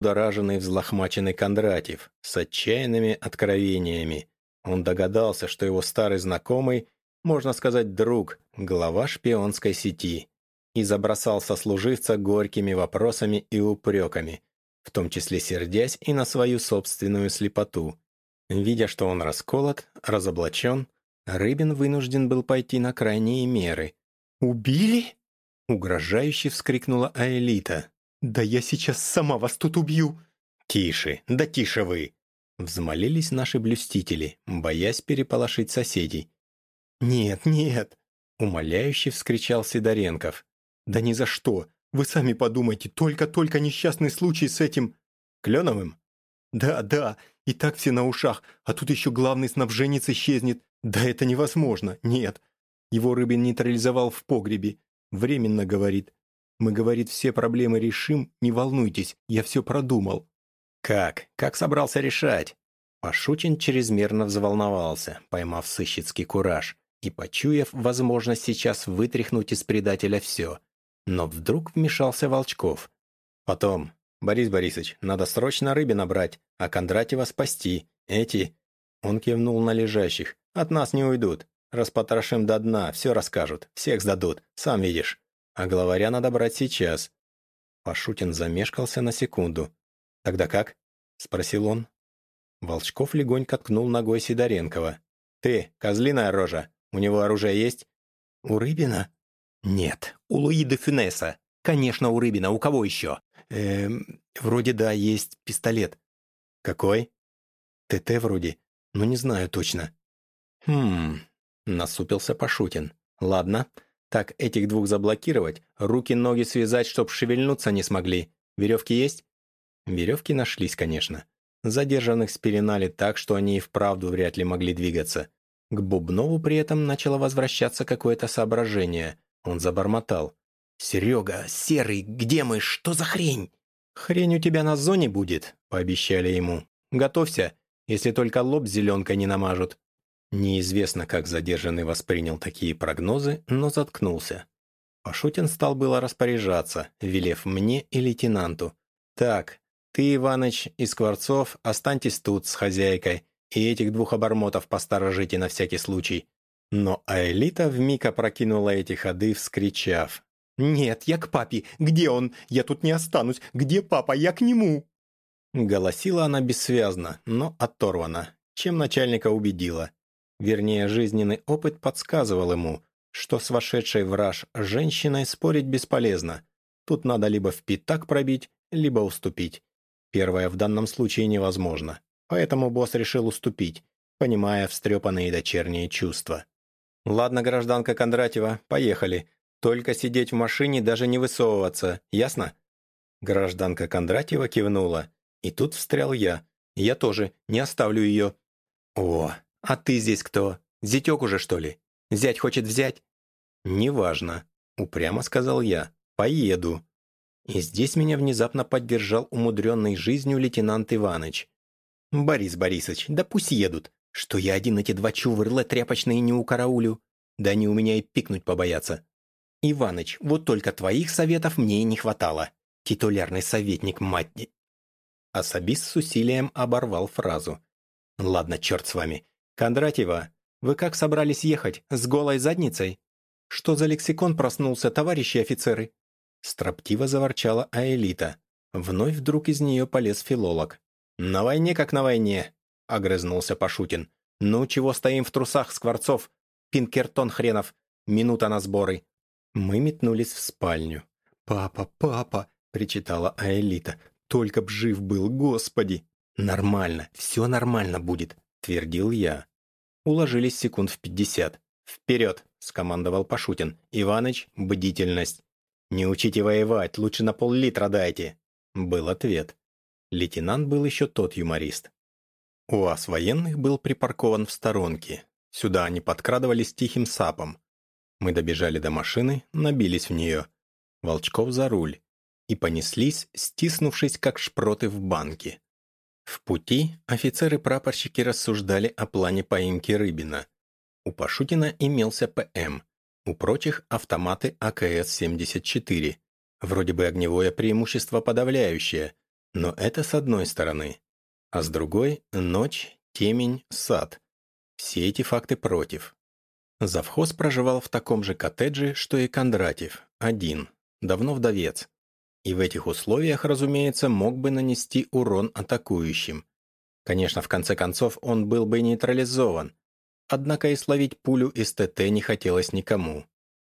взбудораженный взлохмаченный Кондратьев с отчаянными откровениями. Он догадался, что его старый знакомый, можно сказать, друг, глава шпионской сети, и забросал сослуживца горькими вопросами и упреками, в том числе сердясь и на свою собственную слепоту. Видя, что он расколот, разоблачен, Рыбин вынужден был пойти на крайние меры. «Убили?» — угрожающе вскрикнула Аэлита. «Да я сейчас сама вас тут убью!» «Тише, да тише вы!» Взмолились наши блюстители, боясь переполошить соседей. «Нет, нет!» — умоляюще вскричал Сидоренков. «Да ни за что! Вы сами подумайте, только-только несчастный случай с этим... Кленовым?» «Да, да, и так все на ушах, а тут еще главный снабженец исчезнет. Да это невозможно, нет. Его Рыбин нейтрализовал в погребе. Временно, говорит. Мы, говорит, все проблемы решим, не волнуйтесь, я все продумал. Как? Как собрался решать? Пашутин чрезмерно взволновался, поймав сыщицкий кураж и почуяв возможность сейчас вытряхнуть из предателя все. Но вдруг вмешался Волчков. Потом, Борис Борисович, надо срочно Рыбина брать, а Кондратьева спасти. Эти... Он кивнул на лежащих. От нас не уйдут. Распотрошим до дна, все расскажут, всех сдадут, сам видишь. А главаря надо брать сейчас». Пашутин замешкался на секунду. «Тогда как?» — спросил он. Волчков легонько ткнул ногой Сидоренкова. «Ты, козлиная рожа, у него оружие есть?» «У Рыбина?» «Нет, у Луи Фюнеса. Конечно, у Рыбина. У кого еще?» «Эм, вроде да, есть пистолет». «Какой?» «ТТ вроде, но не знаю точно». «Хм...» — насупился Пашутин. «Ладно, так этих двух заблокировать, руки-ноги связать, чтоб шевельнуться не смогли. Веревки есть?» Веревки нашлись, конечно. Задержанных спеленали так, что они и вправду вряд ли могли двигаться. К Бубнову при этом начало возвращаться какое-то соображение. Он забормотал. «Серега, Серый, где мы? Что за хрень?» «Хрень у тебя на зоне будет», — пообещали ему. «Готовься, если только лоб зеленкой не намажут». Неизвестно, как задержанный воспринял такие прогнозы, но заткнулся. Пашутин стал было распоряжаться, велев мне и лейтенанту. «Так, ты, Иваныч, и Скворцов, останьтесь тут с хозяйкой, и этих двух обормотов посторожите на всякий случай». Но Аэлита вмиг опрокинула эти ходы, вскричав. «Нет, я к папе. Где он? Я тут не останусь. Где папа? Я к нему!» Голосила она бессвязно, но оторвана, чем начальника убедила. Вернее, жизненный опыт подсказывал ему, что с вошедшей в раж женщиной спорить бесполезно. Тут надо либо в пятак пробить, либо уступить. Первое в данном случае невозможно. Поэтому босс решил уступить, понимая встрепанные дочерние чувства. «Ладно, гражданка Кондратьева, поехали. Только сидеть в машине, даже не высовываться, ясно?» Гражданка Кондратьева кивнула. И тут встрял я. Я тоже, не оставлю ее. «О, «А ты здесь кто? Зятек уже, что ли? Зять хочет взять?» «Неважно», — упрямо сказал я. «Поеду». И здесь меня внезапно поддержал умудренный жизнью лейтенант Иваныч. «Борис Борисович, да пусть едут. Что я один эти два чувырла тряпочные не укараулю? Да они у меня и пикнуть побоятся». «Иваныч, вот только твоих советов мне и не хватало. Титулярный советник, мать...» Особист с усилием оборвал фразу. «Ладно, черт с вами. «Кондратьева, вы как собрались ехать? С голой задницей?» «Что за лексикон проснулся, товарищи офицеры?» Строптиво заворчала Аэлита. Вновь вдруг из нее полез филолог. «На войне как на войне», — огрызнулся Пашутин. «Ну, чего стоим в трусах, Скворцов? Пинкертон хренов. Минута на сборы». Мы метнулись в спальню. «Папа, папа!» — причитала Аэлита. «Только б жив был, господи!» «Нормально, все нормально будет», — твердил я. Уложились секунд в пятьдесят. «Вперед!» — скомандовал Пашутин. «Иваныч, бдительность!» «Не учите воевать, лучше на пол-литра дайте!» Был ответ. Лейтенант был еще тот юморист. УАЗ военных был припаркован в сторонке. Сюда они подкрадывались тихим сапом. Мы добежали до машины, набились в нее. Волчков за руль. И понеслись, стиснувшись, как шпроты в банке. В пути офицеры-прапорщики рассуждали о плане поимки Рыбина. У Пашутина имелся ПМ, у прочих автоматы АКС-74. Вроде бы огневое преимущество подавляющее, Но это с одной стороны. А с другой — ночь, темень, сад. Все эти факты против. Завхоз проживал в таком же коттедже, что и Кондратьев, один, давно вдовец. И в этих условиях, разумеется, мог бы нанести урон атакующим. Конечно, в конце концов, он был бы нейтрализован. Однако и словить пулю из ТТ не хотелось никому.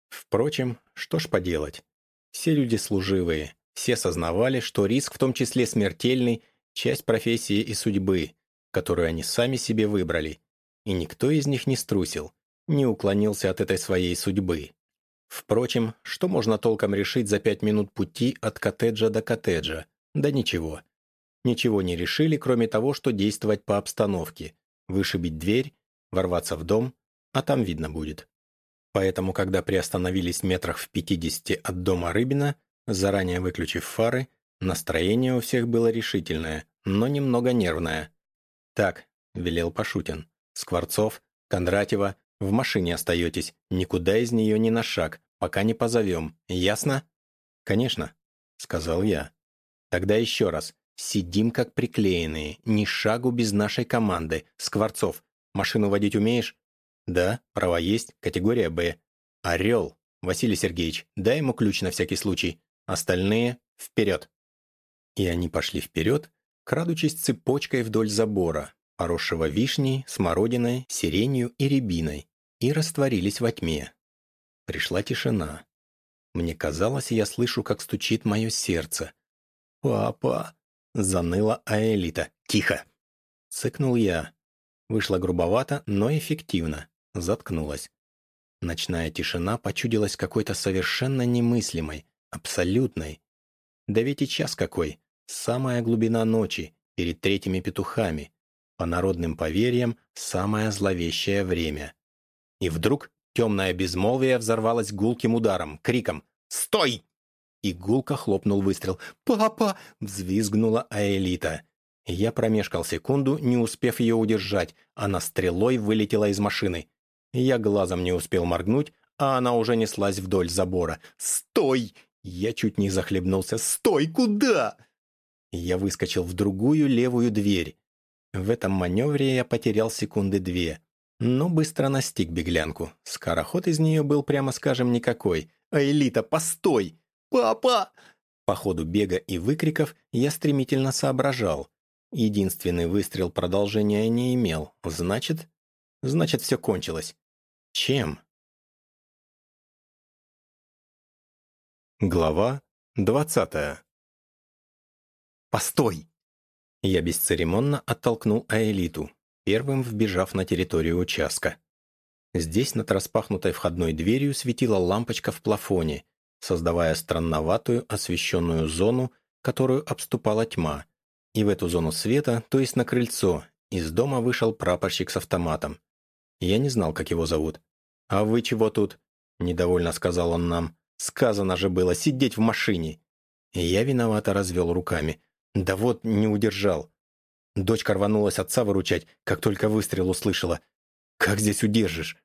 Впрочем, что ж поделать. Все люди служивые, все сознавали, что риск, в том числе смертельный, часть профессии и судьбы, которую они сами себе выбрали. И никто из них не струсил не уклонился от этой своей судьбы. Впрочем, что можно толком решить за пять минут пути от коттеджа до коттеджа? Да ничего. Ничего не решили, кроме того, что действовать по обстановке. Вышибить дверь, ворваться в дом, а там видно будет. Поэтому, когда приостановились метрах в пятидесяти от дома Рыбина, заранее выключив фары, настроение у всех было решительное, но немного нервное. «Так», — велел Пашутин, — «Скворцов, Кондратьева, в машине остаетесь, никуда из нее ни на шаг, пока не позовем, ясно?» «Конечно», — сказал я. «Тогда еще раз. Сидим как приклеенные, ни шагу без нашей команды. Скворцов, машину водить умеешь?» «Да, права есть, категория «Б». «Орел», Василий Сергеевич, дай ему ключ на всякий случай. Остальные — вперед!» И они пошли вперед, крадучись цепочкой вдоль забора, поросшего вишней, смородиной, сиренью и рябиной, и растворились во тьме. Пришла тишина. Мне казалось, я слышу, как стучит мое сердце. «Папа!» — заныла Аэлита. «Тихо!» — цыкнул я. Вышло грубовато, но эффективно. Заткнулась. Ночная тишина почудилась какой-то совершенно немыслимой, абсолютной. Да ведь и час какой. Самая глубина ночи, перед третьими петухами. По народным поверьям, самое зловещее время. И вдруг темное безмолвие взорвалось гулким ударом, криком «Стой!» И гулко хлопнул выстрел. «Папа!» — взвизгнула Аэлита. Я промешкал секунду, не успев ее удержать. Она стрелой вылетела из машины. Я глазом не успел моргнуть, а она уже неслась вдоль забора. «Стой!» Я чуть не захлебнулся. «Стой! Куда?» Я выскочил в другую левую дверь. В этом маневре я потерял секунды две, но быстро настиг беглянку. Скороход из нее был, прямо скажем, никакой. «А элита, постой! Папа!» По ходу бега и выкриков я стремительно соображал. Единственный выстрел продолжения не имел. Значит, значит, все кончилось. Чем? Глава двадцатая. «Постой!» Я бесцеремонно оттолкнул Аэлиту, первым вбежав на территорию участка. Здесь над распахнутой входной дверью светила лампочка в плафоне, создавая странноватую освещенную зону, которую обступала тьма. И в эту зону света, то есть на крыльцо, из дома вышел прапорщик с автоматом. Я не знал, как его зовут. «А вы чего тут?» – недовольно сказал он нам. «Сказано же было сидеть в машине!» Я виновато развел руками. Да вот, не удержал. Дочка рванулась отца выручать, как только выстрел услышала. «Как здесь удержишь?»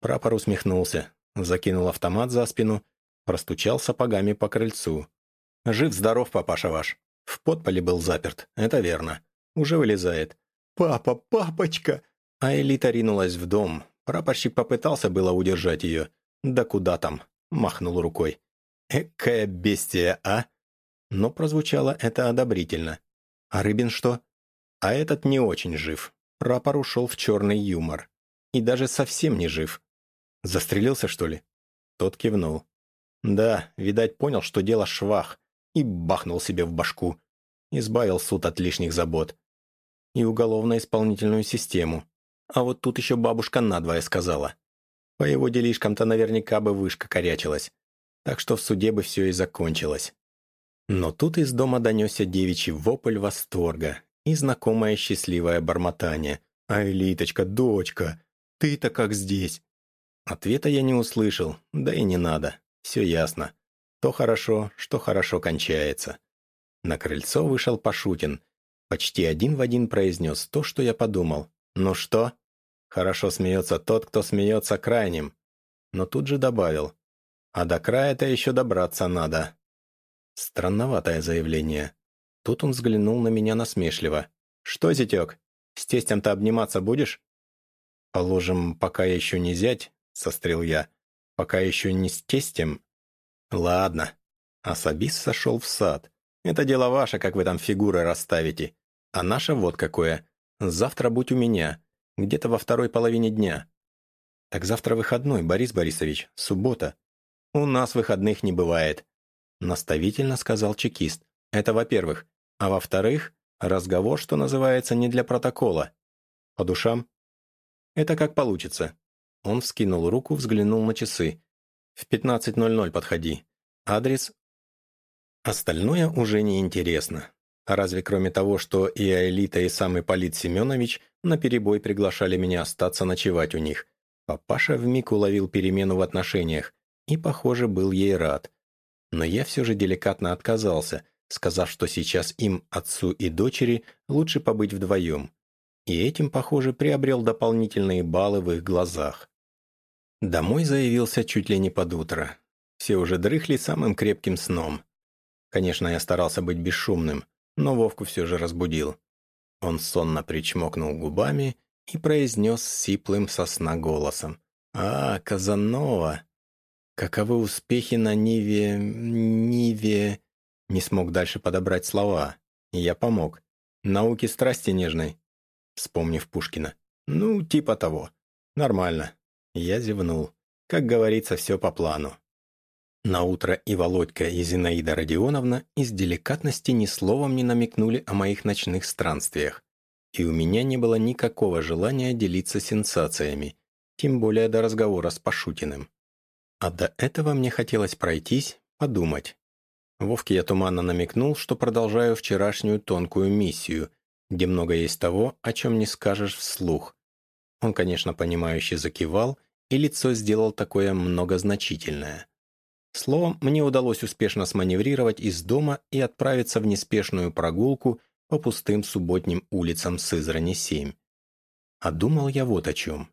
Прапор усмехнулся, закинул автомат за спину, простучал сапогами по крыльцу. «Жив-здоров, папаша ваш. В подполе был заперт, это верно. Уже вылезает. «Папа, папочка!» А Элита ринулась в дом. Прапорщик попытался было удержать ее. «Да куда там?» — махнул рукой. «Экая бестия, а?» Но прозвучало это одобрительно. А Рыбин что? А этот не очень жив. Рапор ушел в черный юмор. И даже совсем не жив. Застрелился, что ли? Тот кивнул. Да, видать, понял, что дело швах, и бахнул себе в башку. Избавил суд от лишних забот. И уголовно-исполнительную систему. А вот тут еще бабушка надвое сказала. По его делишкам-то наверняка бы вышка корячилась. Так что в суде бы все и закончилось. Но тут из дома донесся девичий вопль восторга и знакомое счастливое бормотание. «Ай, Литочка, дочка, ты-то как здесь?» Ответа я не услышал, да и не надо. Все ясно. То хорошо, что хорошо кончается. На крыльцо вышел Пашутин. Почти один в один произнес то, что я подумал. «Ну что?» Хорошо смеется тот, кто смеется крайним. Но тут же добавил. «А до края-то еще добраться надо». Странноватое заявление. Тут он взглянул на меня насмешливо. «Что, зятек, с тестем-то обниматься будешь?» «Положим, пока еще не зять», — сострил я. «Пока еще не с тестем». «Ладно». Особист сошел в сад. «Это дело ваше, как вы там фигуры расставите. А наше вот какое. Завтра будь у меня. Где-то во второй половине дня». «Так завтра выходной, Борис Борисович. Суббота». «У нас выходных не бывает», — наставительно сказал чекист. «Это во-первых. А во-вторых, разговор, что называется, не для протокола. По душам?» Это как получится». Он вскинул руку, взглянул на часы. «В 15.00 подходи. Адрес...» Остальное уже не интересно. Разве кроме того, что и Аэлита, и сам Ипполит Семенович наперебой приглашали меня остаться ночевать у них. Папаша вмиг уловил перемену в отношениях и, похоже, был ей рад. Но я все же деликатно отказался, сказав, что сейчас им, отцу и дочери, лучше побыть вдвоем и этим, похоже, приобрел дополнительные баллы в их глазах. Домой заявился чуть ли не под утро. Все уже дрыхли самым крепким сном. Конечно, я старался быть бесшумным, но Вовку все же разбудил. Он сонно причмокнул губами и произнес сиплым сосна голосом. «А, Казанова! Каковы успехи на Ниве... Ниве...» Не смог дальше подобрать слова. Я помог. «Науки страсти нежной вспомнив Пушкина. «Ну, типа того. Нормально». Я зевнул. Как говорится, все по плану. Наутро и Володька, и Зинаида Родионовна из деликатности ни словом не намекнули о моих ночных странствиях. И у меня не было никакого желания делиться сенсациями, тем более до разговора с Пашутиным. А до этого мне хотелось пройтись, подумать. Вовке я туманно намекнул, что продолжаю вчерашнюю тонкую миссию где много есть того, о чем не скажешь вслух. Он, конечно, понимающе закивал, и лицо сделал такое многозначительное. Словом, мне удалось успешно сманеврировать из дома и отправиться в неспешную прогулку по пустым субботним улицам Сызрани-7. А думал я вот о чем.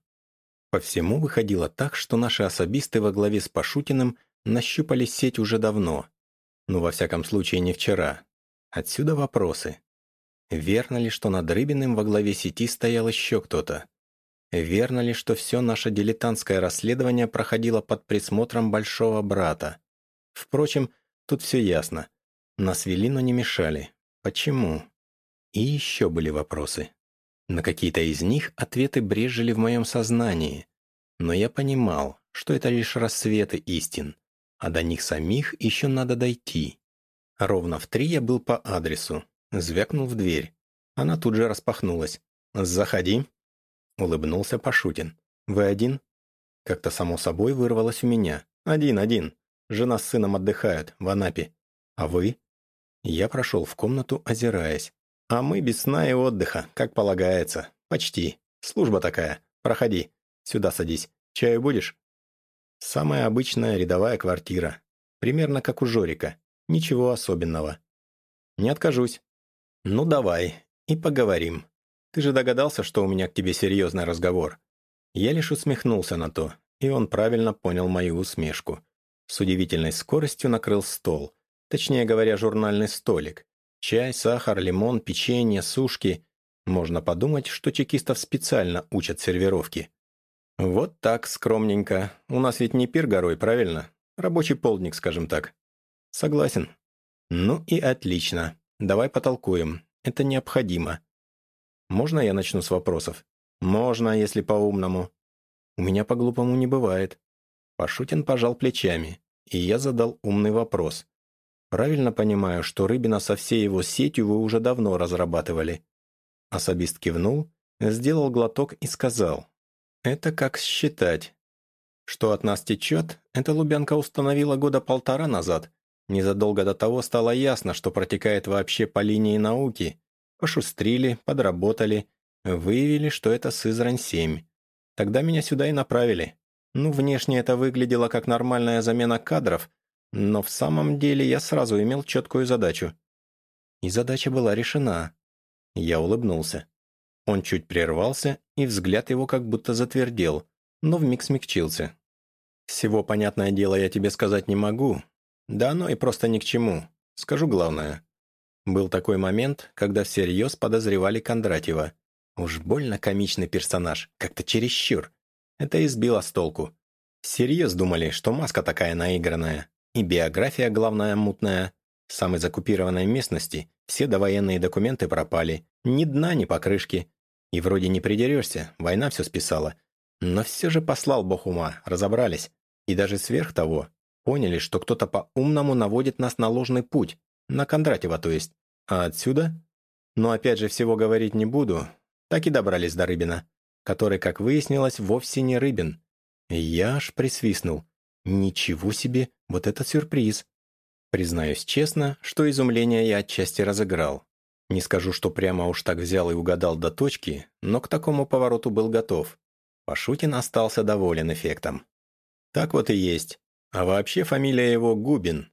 По всему выходило так, что наши особисты во главе с Пашутиным нащупали сеть уже давно. Ну, во всяком случае, не вчера. Отсюда вопросы. Верно ли, что над Рыбиным во главе сети стоял еще кто-то? Верно ли, что все наше дилетантское расследование проходило под присмотром большого брата? Впрочем, тут все ясно. Нас вели, но не мешали. Почему? И еще были вопросы. На какие-то из них ответы брежели в моем сознании. Но я понимал, что это лишь рассветы истин, а до них самих еще надо дойти. Ровно в три я был по адресу, Звякнул в дверь. Она тут же распахнулась. «Заходи», — улыбнулся Пашутин. «Вы один?» Как-то само собой вырвалось у меня. «Один, один. Жена с сыном отдыхают, в Анапе. А вы?» Я прошел в комнату, озираясь. «А мы без сна и отдыха, как полагается. Почти. Служба такая. Проходи. Сюда садись. Чаю будешь?» Самая обычная рядовая квартира. Примерно как у Жорика. Ничего особенного. «Не откажусь», «Ну давай, и поговорим. Ты же догадался, что у меня к тебе серьезный разговор?» Я лишь усмехнулся на то, и он правильно понял мою усмешку. С удивительной скоростью накрыл стол, точнее говоря, журнальный столик. Чай, сахар, лимон, печенье, сушки. Можно подумать, что чекистов специально учат сервировки. Вот так, скромненько. У нас ведь не пир горой, правильно? Рабочий полдник, скажем так. Согласен. Ну и отлично. Давай потолкуем. Это необходимо. Можно я начну с вопросов? Можно, если по-умному. У меня по-глупому не бывает. Пашутин пожал плечами, и я задал умный вопрос. Правильно понимаю, что Рыбина со всей его сетью вы уже давно разрабатывали? Особист кивнул, сделал глоток и сказал. Это как считать. Что от нас течет, это Лубянка установила года полтора назад, Незадолго до того стало ясно, что протекает вообще по линии науки. Пошустрили, подработали, выявили, что это Сызрань-7. Тогда меня сюда и направили. Ну, внешне это выглядело как нормальная замена кадров, но в самом деле я сразу имел четкую задачу. И задача была решена. Я улыбнулся. Он чуть прервался, и взгляд его как будто затвердел, но вмиг смягчился. «Всего, понятное дело, я тебе сказать не могу, да оно и просто ни к чему. Скажу главное. Был такой момент, когда всерьез подозревали Кондратьева. Уж больно комичный персонаж, как-то чересчур. Это избило с толку. Всерьез думали, что маска такая наигранная. И биография, главная, мутная. В самой закупированной местности все довоенные документы пропали. Ни дна, ни покрышки. И вроде не придерешься, война все списала. Но все же послал бог ума, разобрались. И даже сверх того, поняли, что кто-то по-умному наводит нас на ложный путь. На Кондратьева, то есть. А отсюда? Но опять же всего говорить не буду. Так и добрались до Рыбина, который, как выяснилось, вовсе не Рыбин. Я аж присвистнул. Ничего себе, вот это сюрприз. Признаюсь честно, что изумление я отчасти разыграл. Не скажу, что прямо уж так взял и угадал до точки, но к такому повороту был готов. Пашутин остался доволен эффектом. Так вот и есть. А вообще фамилия его Губин.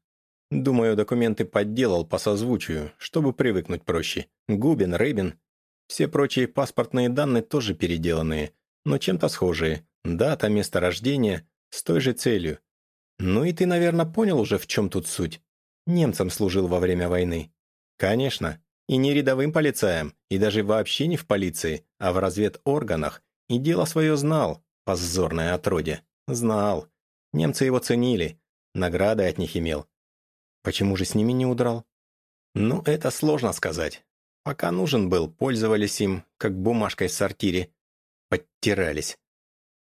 Думаю, документы подделал по созвучию, чтобы привыкнуть проще. Губин, Рыбин. Все прочие паспортные данные тоже переделанные, но чем-то схожие. Дата, место рождения, с той же целью. Ну и ты, наверное, понял уже, в чем тут суть. Немцам служил во время войны. Конечно. И не рядовым полицаем, и даже вообще не в полиции, а в разведорганах. И дело свое знал, позорное отродье. Знал. Немцы его ценили, награды от них имел. Почему же с ними не удрал? Ну, это сложно сказать. Пока нужен был, пользовались им, как бумажкой в сортире. Подтирались.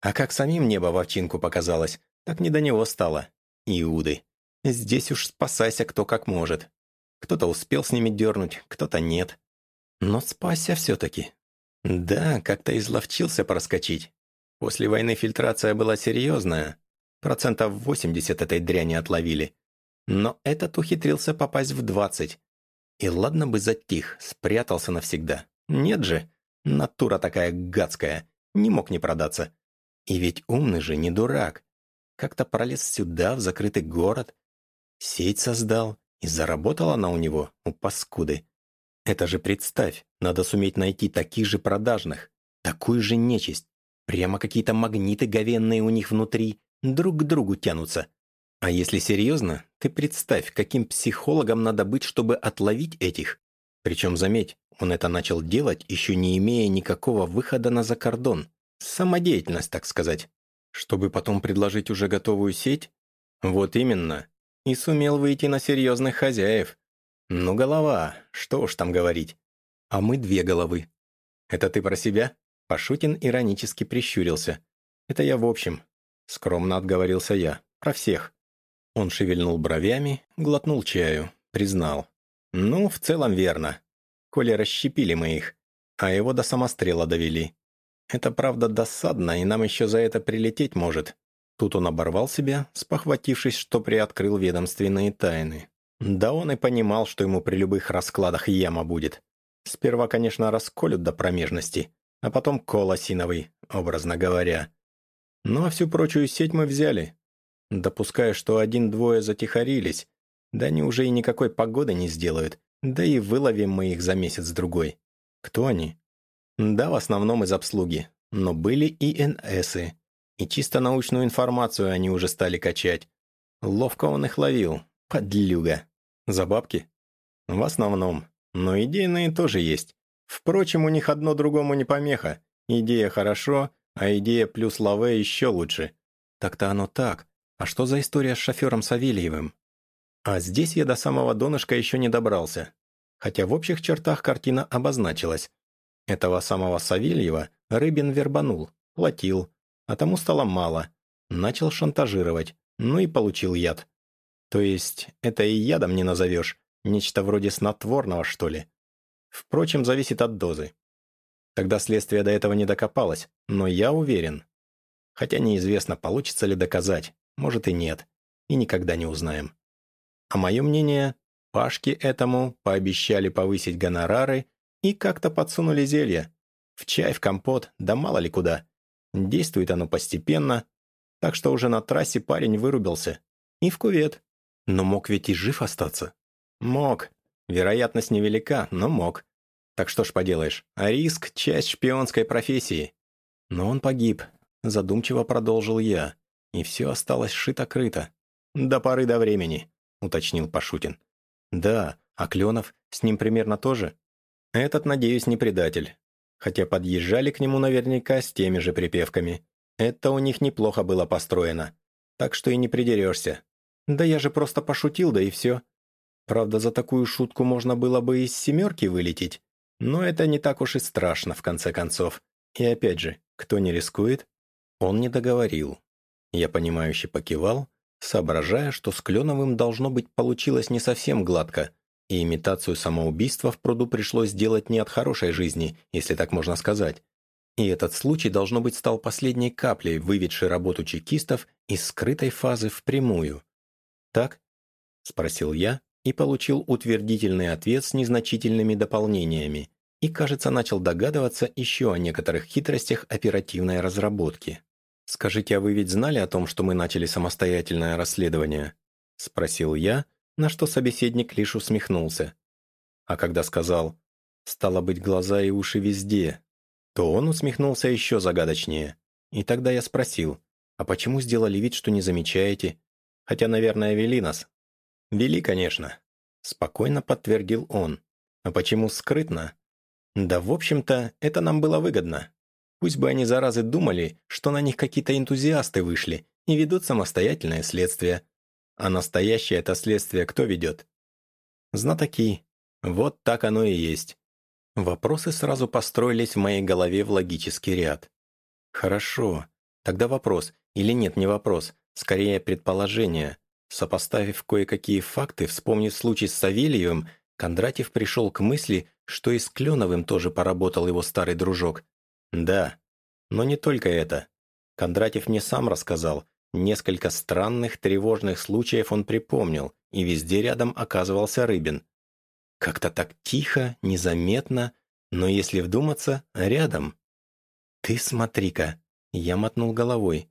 А как самим небо в овчинку показалось, так не до него стало. Иуды. Здесь уж спасайся кто как может. Кто-то успел с ними дернуть, кто-то нет. Но спасся все-таки. Да, как-то изловчился проскочить. После войны фильтрация была серьезная. Процентов 80 этой дряни отловили. Но этот ухитрился попасть в 20. И ладно бы затих, спрятался навсегда. Нет же, натура такая гадская, не мог не продаться. И ведь умный же не дурак. Как-то пролез сюда, в закрытый город. Сеть создал, и заработала она у него, у паскуды. Это же представь, надо суметь найти таких же продажных, такую же нечисть. Прямо какие-то магниты говенные у них внутри, друг к другу тянутся. А если серьезно, ты представь, каким психологом надо быть, чтобы отловить этих. Причем, заметь, он это начал делать, еще не имея никакого выхода на закордон. Самодеятельность, так сказать. Чтобы потом предложить уже готовую сеть? Вот именно. И сумел выйти на серьезных хозяев. Ну, голова, что уж там говорить. А мы две головы. Это ты про себя? Пашутин иронически прищурился. Это я в общем. Скромно отговорился я. Про всех. Он шевельнул бровями, глотнул чаю, признал. Ну, в целом верно. Коли расщепили мы их, а его до самострела довели. Это правда досадно, и нам еще за это прилететь может. Тут он оборвал себя, спохватившись, что приоткрыл ведомственные тайны. Да он и понимал, что ему при любых раскладах яма будет. Сперва, конечно, расколют до промежности, а потом кол осиновый, образно говоря. Ну а всю прочую сеть мы взяли. Допуская, что один-двое затихарились, да они уже и никакой погоды не сделают, да и выловим мы их за месяц-другой. Кто они? Да, в основном из обслуги. Но были и НСы. И чисто научную информацию они уже стали качать. Ловко он их ловил. Подлюга. За бабки? В основном. Но идейные тоже есть. Впрочем, у них одно другому не помеха. Идея хорошо, а идея плюс лаве еще лучше. Так-то оно так. А что за история с шофером Савельевым? А здесь я до самого донышка еще не добрался. Хотя в общих чертах картина обозначилась. Этого самого Савельева Рыбин вербанул, платил, а тому стало мало. Начал шантажировать, ну и получил яд. То есть, это и ядом не назовешь, нечто вроде снотворного, что ли. Впрочем, зависит от дозы. Тогда следствие до этого не докопалось, но я уверен. Хотя неизвестно, получится ли доказать, может и нет, и никогда не узнаем. А мое мнение, Пашке этому пообещали повысить гонорары и как-то подсунули зелье. В чай, в компот, да мало ли куда. Действует оно постепенно, так что уже на трассе парень вырубился. И в кувет. Но мог ведь и жив остаться. Мог. Вероятность невелика, но мог. Так что ж поделаешь, а риск — часть шпионской профессии. Но он погиб, задумчиво продолжил я. И все осталось шито-крыто. До поры до времени, уточнил Пашутин. Да, А Кленов с ним примерно тоже? Этот, надеюсь, не предатель. Хотя подъезжали к нему наверняка с теми же припевками. Это у них неплохо было построено. Так что и не придерешься. Да я же просто пошутил, да и все. Правда, за такую шутку можно было бы из семерки вылететь. Но это не так уж и страшно, в конце концов. И опять же, кто не рискует? Он не договорил. Я понимающе покивал, соображая, что с Кленовым должно быть получилось не совсем гладко, и имитацию самоубийства в пруду пришлось сделать не от хорошей жизни, если так можно сказать. И этот случай, должно быть, стал последней каплей, выведшей работу чекистов из скрытой фазы в прямую. «Так?» – спросил я и получил утвердительный ответ с незначительными дополнениями и, кажется, начал догадываться еще о некоторых хитростях оперативной разработки. «Скажите, а вы ведь знали о том, что мы начали самостоятельное расследование?» – спросил я, на что собеседник лишь усмехнулся. А когда сказал «стало быть, глаза и уши везде», то он усмехнулся еще загадочнее. И тогда я спросил, «А почему сделали вид, что не замечаете? Хотя, наверное, вели нас». «Вели, конечно», – спокойно подтвердил он. «А почему скрытно?» «Да, в общем-то, это нам было выгодно. Пусть бы они, заразы, думали, что на них какие-то энтузиасты вышли и ведут самостоятельное следствие. А настоящее это следствие кто ведет? Знатоки. Вот так оно и есть. Вопросы сразу построились в моей голове в логический ряд. Хорошо. Тогда вопрос. Или нет, не вопрос. Скорее, предположение. Сопоставив кое-какие факты, вспомнив случай с Савельевым, Кондратьев пришел к мысли, что и с Кленовым тоже поработал его старый дружок, да, но не только это. Кондратьев мне сам рассказал. Несколько странных, тревожных случаев он припомнил, и везде рядом оказывался Рыбин. Как-то так тихо, незаметно, но если вдуматься, рядом. «Ты смотри-ка!» Я мотнул головой.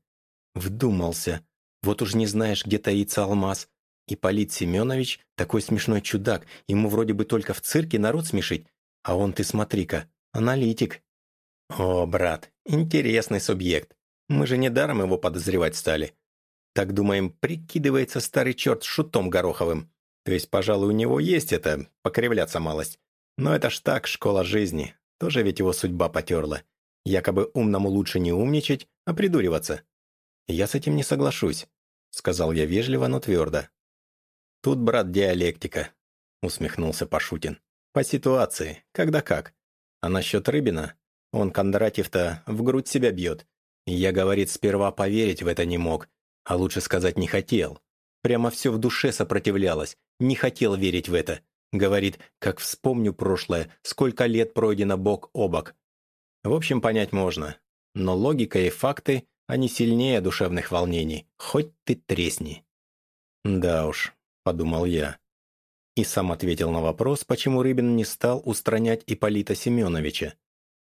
Вдумался. Вот уж не знаешь, где таится алмаз. И Полит Семенович такой смешной чудак, ему вроде бы только в цирке народ смешить, а он, ты смотри-ка, аналитик. «О, брат, интересный субъект. Мы же недаром его подозревать стали. Так, думаем, прикидывается старый черт шутом Гороховым. То есть, пожалуй, у него есть это, покривляться малость. Но это ж так, школа жизни. Тоже ведь его судьба потерла. Якобы умному лучше не умничать, а придуриваться. Я с этим не соглашусь», — сказал я вежливо, но твердо. «Тут, брат, диалектика», — усмехнулся Пашутин. «По ситуации, когда как. А насчет Рыбина, он, Кондратьев-то, в грудь себя бьет. Я, говорит, сперва поверить в это не мог, а лучше сказать не хотел. Прямо все в душе сопротивлялось, не хотел верить в это. Говорит, как вспомню прошлое, сколько лет пройдено бок о бок. В общем, понять можно. Но логика и факты, они сильнее душевных волнений, хоть ты тресни. «Да уж», — подумал я. И сам ответил на вопрос, почему Рыбин не стал устранять Ипполита Семеновича.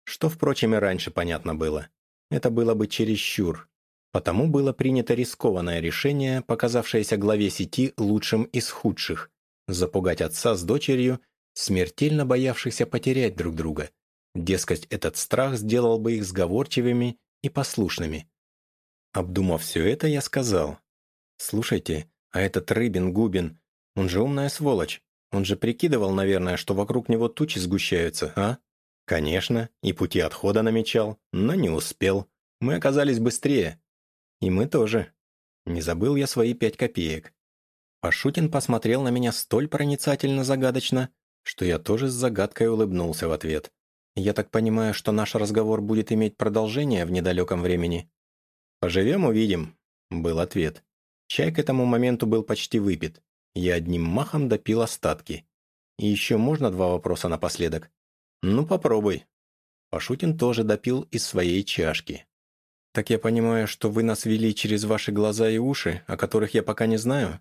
Что, впрочем, и раньше понятно было. Это было бы чересчур. Потому было принято рискованное решение, показавшееся главе сети лучшим из худших – запугать отца с дочерью, смертельно боявшихся потерять друг друга. Дескать, этот страх сделал бы их сговорчивыми и послушными. Обдумав все это, я сказал, «Слушайте, а этот Рыбин Губин, он же умная сволочь. Он же прикидывал, наверное, что вокруг него тучи сгущаются, а?» Конечно, и пути отхода намечал, но не успел. Мы оказались быстрее. И мы тоже. Не забыл я свои пять копеек. Пашутин посмотрел на меня столь проницательно-загадочно, что я тоже с загадкой улыбнулся в ответ. «Я так понимаю, что наш разговор будет иметь продолжение в недалеком времени?» «Поживем – увидим», – был ответ. Чай к этому моменту был почти выпит. Я одним махом допил остатки. И еще можно два вопроса напоследок? «Ну, попробуй». Пашутин тоже допил из своей чашки. «Так я понимаю, что вы нас вели через ваши глаза и уши, о которых я пока не знаю?»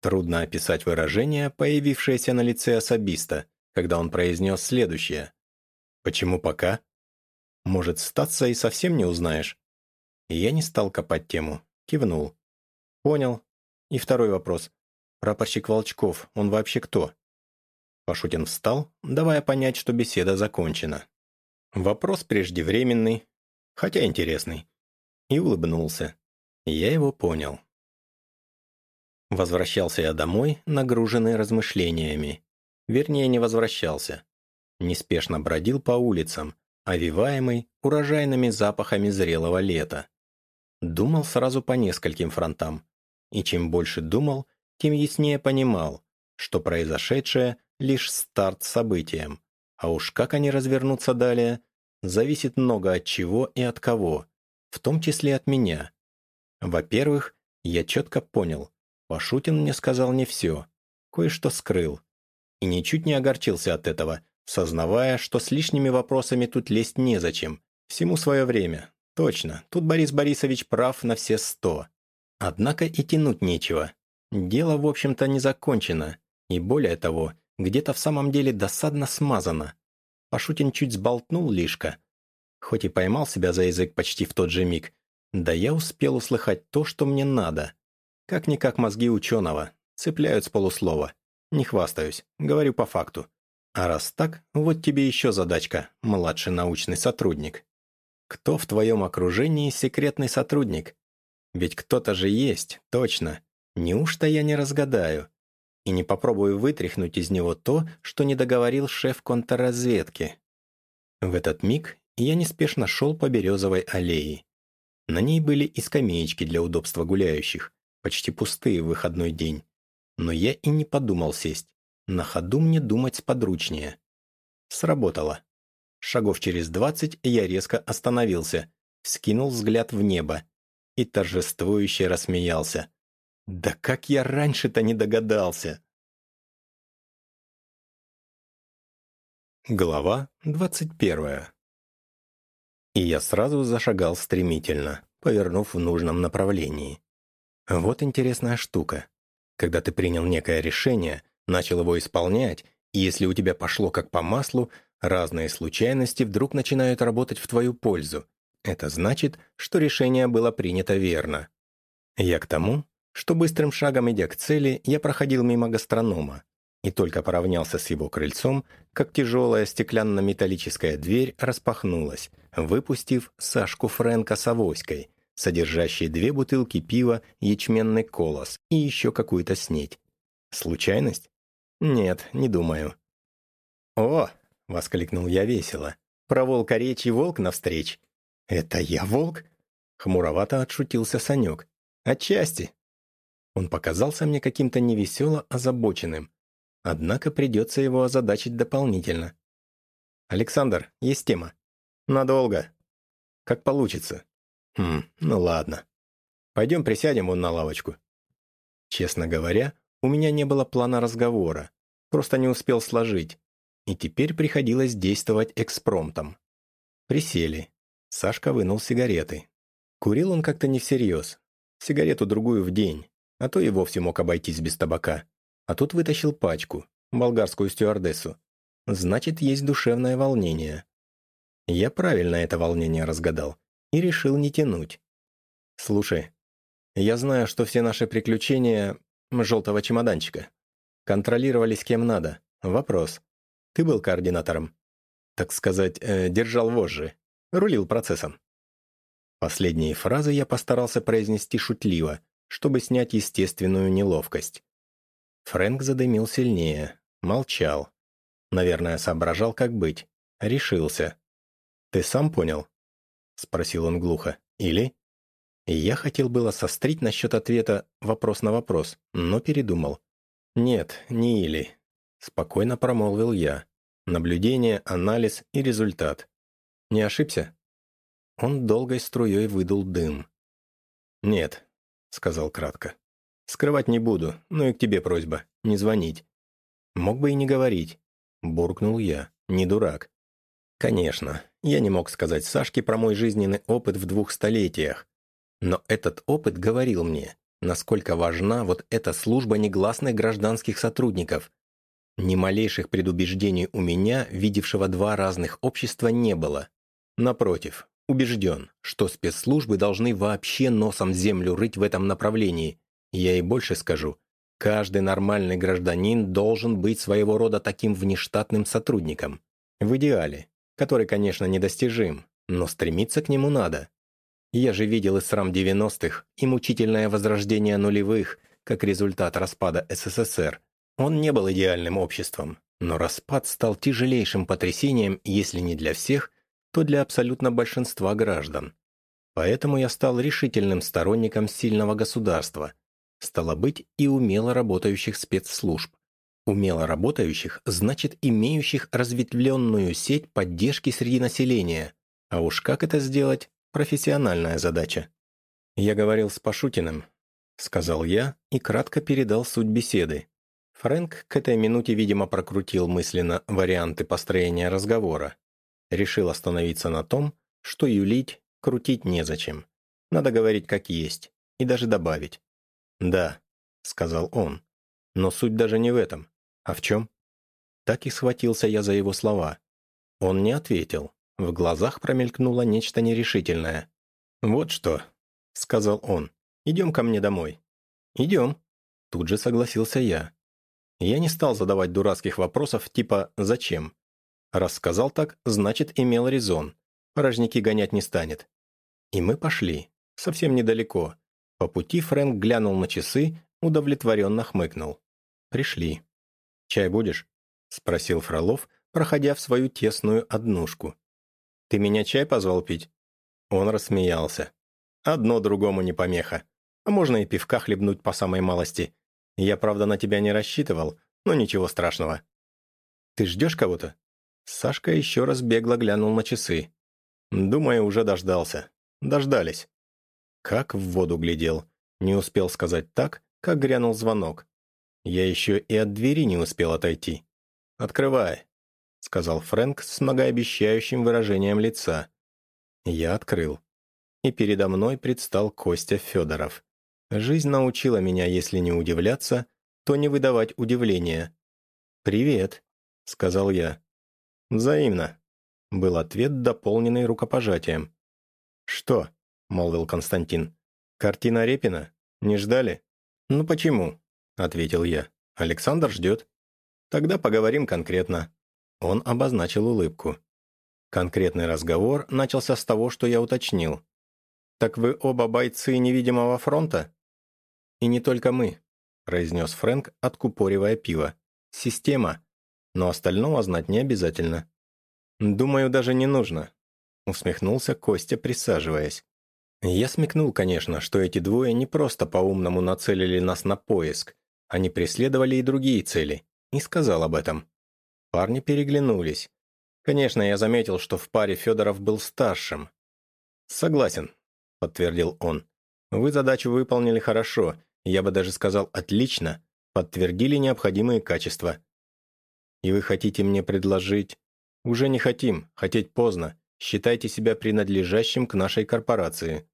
Трудно описать выражение, появившееся на лице особиста, когда он произнес следующее. «Почему пока?» «Может, статься и совсем не узнаешь?» Я не стал копать тему, кивнул. «Понял. И второй вопрос. Прапорщик Волчков, он вообще кто?» Пашутин встал, давая понять, что беседа закончена. Вопрос преждевременный, хотя интересный. И улыбнулся. Я его понял. Возвращался я домой, нагруженный размышлениями. вернее не возвращался. Неспешно бродил по улицам, овиваемый урожайными запахами зрелого лета. Думал сразу по нескольким фронтам. И чем больше думал, тем яснее понимал, что произошедшее — лишь старт событиям. А уж как они развернутся далее, зависит много от чего и от кого, в том числе от меня. Во-первых, я четко понял, Пашутин мне сказал не все, кое-что скрыл. И ничуть не огорчился от этого, сознавая, что с лишними вопросами тут лезть незачем. Всему свое время. Точно, тут Борис Борисович прав на все сто. Однако и тянуть нечего. Дело, в общем-то, не закончено. И более того, где-то в самом деле досадно смазано. Пашутин чуть сболтнул лишка. Хоть и поймал себя за язык почти в тот же миг, да я успел услыхать то, что мне надо. Как-никак мозги ученого. Цепляют с полуслова. Не хвастаюсь, говорю по факту. А раз так, вот тебе еще задачка, младший научный сотрудник. Кто в твоем окружении секретный сотрудник? Ведь кто-то же есть, точно. Неужто я не разгадаю? И не попробую вытряхнуть из него то, что не договорил шеф контрразведки. В этот миг я неспешно шел по Березовой аллее. На ней были и скамеечки для удобства гуляющих, почти пустые в выходной день. Но я и не подумал сесть. На ходу мне думать сподручнее. Сработало. Шагов через двадцать я резко остановился, скинул взгляд в небо и торжествующе рассмеялся. «Да как я раньше-то не догадался!» Глава двадцать первая. И я сразу зашагал стремительно, повернув в нужном направлении. Вот интересная штука. Когда ты принял некое решение, начал его исполнять, и если у тебя пошло как по маслу, разные случайности вдруг начинают работать в твою пользу. Это значит, что решение было принято верно. Я к тому, что быстрым шагом идя к цели, я проходил мимо гастронома, и только поравнялся с его крыльцом, как тяжелая стеклянно-металлическая дверь распахнулась, выпустив Сашку Фрэнка с авоськой, содержащей две бутылки пива, ячменный колос и еще какую-то снеть. Случайность? Нет, не думаю. «О!» — воскликнул я весело. «Про волка речь и волк навстреч!» «Это я волк?» — хмуровато отшутился Санек. «Отчасти!» Он показался мне каким-то невесело озабоченным. Однако придется его озадачить дополнительно. «Александр, есть тема. Надолго. Как получится. Хм, ну ладно. Пойдем присядем вон на лавочку». Честно говоря, у меня не было плана разговора. Просто не успел сложить. И теперь приходилось действовать экспромтом. Присели. Сашка вынул сигареты. Курил он как-то не всерьез. Сигарету другую в день, а то и вовсе мог обойтись без табака. А тут вытащил пачку, болгарскую стюардессу. Значит, есть душевное волнение. Я правильно это волнение разгадал и решил не тянуть. «Слушай, я знаю, что все наши приключения желтого чемоданчика контролировались кем надо. Вопрос. Ты был координатором? Так сказать, э, держал вожжи, рулил процессом». Последние фразы я постарался произнести шутливо, чтобы снять естественную неловкость. Фрэнк задымил сильнее, молчал. Наверное, соображал, как быть. Решился. «Ты сам понял?» — спросил он глухо. «Или?» Я хотел было сострить насчет ответа вопрос на вопрос, но передумал. «Нет, не или», — спокойно промолвил я. Наблюдение, анализ и результат. Не ошибся? Он долгой струей выдул дым. «Нет», — сказал кратко. Скрывать не буду, но и к тебе просьба. Не звонить. Мог бы и не говорить. Буркнул я. Не дурак. Конечно, я не мог сказать Сашке про мой жизненный опыт в двух столетиях. Но этот опыт говорил мне, насколько важна вот эта служба негласных гражданских сотрудников. Ни малейших предубеждений у меня, видевшего два разных общества, не было. Напротив, убежден, что спецслужбы должны вообще носом землю рыть в этом направлении, я и больше скажу. Каждый нормальный гражданин должен быть своего рода таким внештатным сотрудником. В идеале, который, конечно, недостижим, но стремиться к нему надо. Я же видел и срам 90-х, и мучительное возрождение нулевых, как результат распада СССР. Он не был идеальным обществом, Но распад стал тяжелейшим потрясением, если не для всех, то для абсолютно большинства граждан. Поэтому я стал решительным сторонником сильного государства, стало быть, и умело работающих спецслужб. Умело работающих значит имеющих разветвленную сеть поддержки среди населения, а уж как это сделать – профессиональная задача. Я говорил с Пашутиным, сказал я и кратко передал суть беседы. Фрэнк к этой минуте, видимо, прокрутил мысленно варианты построения разговора. Решил остановиться на том, что юлить, крутить незачем. Надо говорить как есть, и даже добавить. «Да», — сказал он, — «но суть даже не в этом. А в чем?» Так и схватился я за его слова. Он не ответил. В глазах промелькнуло нечто нерешительное. «Вот что», — сказал он, — «идем ко мне домой». «Идем», — тут же согласился я. Я не стал задавать дурацких вопросов типа «зачем?». Раз сказал так, значит, имел резон. Порожники гонять не станет. И мы пошли. Совсем недалеко. По пути Фрэнк глянул на часы, удовлетворенно хмыкнул. «Пришли». «Чай будешь?» — спросил Фролов, проходя в свою тесную однушку. «Ты меня чай позвал пить?» Он рассмеялся. «Одно другому не помеха. А можно и пивка хлебнуть по самой малости. Я, правда, на тебя не рассчитывал, но ничего страшного». «Ты ждешь кого-то?» Сашка еще раз бегло глянул на часы. «Думаю, уже дождался. Дождались». Как в воду глядел. Не успел сказать так, как грянул звонок. Я еще и от двери не успел отойти. «Открывай», — сказал Фрэнк с многообещающим выражением лица. Я открыл. И передо мной предстал Костя Федоров. Жизнь научила меня, если не удивляться, то не выдавать удивления. «Привет», — сказал я. «Взаимно», — был ответ, дополненный рукопожатием. «Что?» — молвил Константин. «Картина Репина? Не ждали?» «Ну почему?» — ответил я. «Александр ждет». «Тогда поговорим конкретно». Он обозначил улыбку. Конкретный разговор начался с того, что я уточнил. «Так вы оба бойцы невидимого фронта?» «И не только мы», — произнес Фрэнк, откупоривая пиво. «Система. Но остального знать не обязательно». «Думаю, даже не нужно», — усмехнулся Костя, присаживаясь. Я смекнул, конечно, что эти двое не просто по-умному нацелили нас на поиск, они преследовали и другие цели, и сказал об этом. Парни переглянулись. Конечно, я заметил, что в паре Федоров был старшим. «Согласен», — подтвердил он. «Вы задачу выполнили хорошо, я бы даже сказал отлично, подтвердили необходимые качества. И вы хотите мне предложить...» «Уже не хотим, хотеть поздно. Считайте себя принадлежащим к нашей корпорации».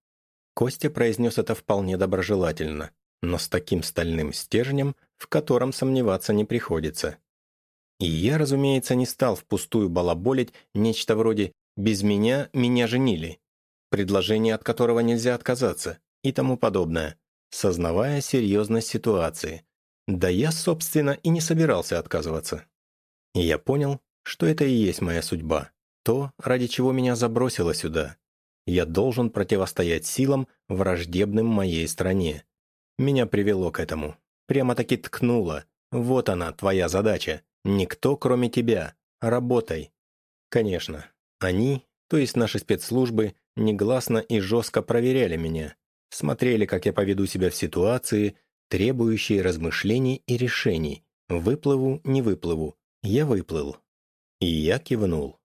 Костя произнес это вполне доброжелательно но с таким стальным стержнем, в котором сомневаться не приходится. И я, разумеется, не стал впустую балаболить нечто вроде «без меня меня женили», предложение от которого нельзя отказаться и тому подобное, сознавая серьезность ситуации. Да я, собственно, и не собирался отказываться. И я понял, что это и есть моя судьба, то, ради чего меня забросило сюда. Я должен противостоять силам, враждебным моей стране, меня привело к этому. Прямо-таки ткнуло. Вот она, твоя задача. Никто, кроме тебя. Работай. Конечно, они, то есть наши спецслужбы, негласно и жестко проверяли меня. Смотрели, как я поведу себя в ситуации, требующей размышлений и решений. Выплыву, не выплыву. Я выплыл. И я кивнул.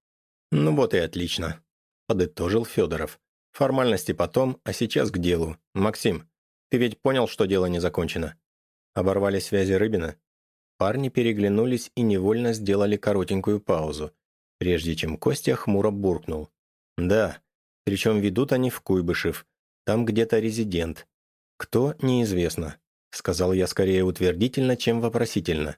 «Ну вот и отлично», — подытожил Федоров. «Формальности потом, а сейчас к делу. Максим, ты ведь понял, что дело не закончено?» Оборвали связи Рыбина. Парни переглянулись и невольно сделали коротенькую паузу, прежде чем Костя хмуро буркнул. «Да, причем ведут они в Куйбышев. Там где-то резидент. Кто, неизвестно», — сказал я скорее утвердительно, чем вопросительно.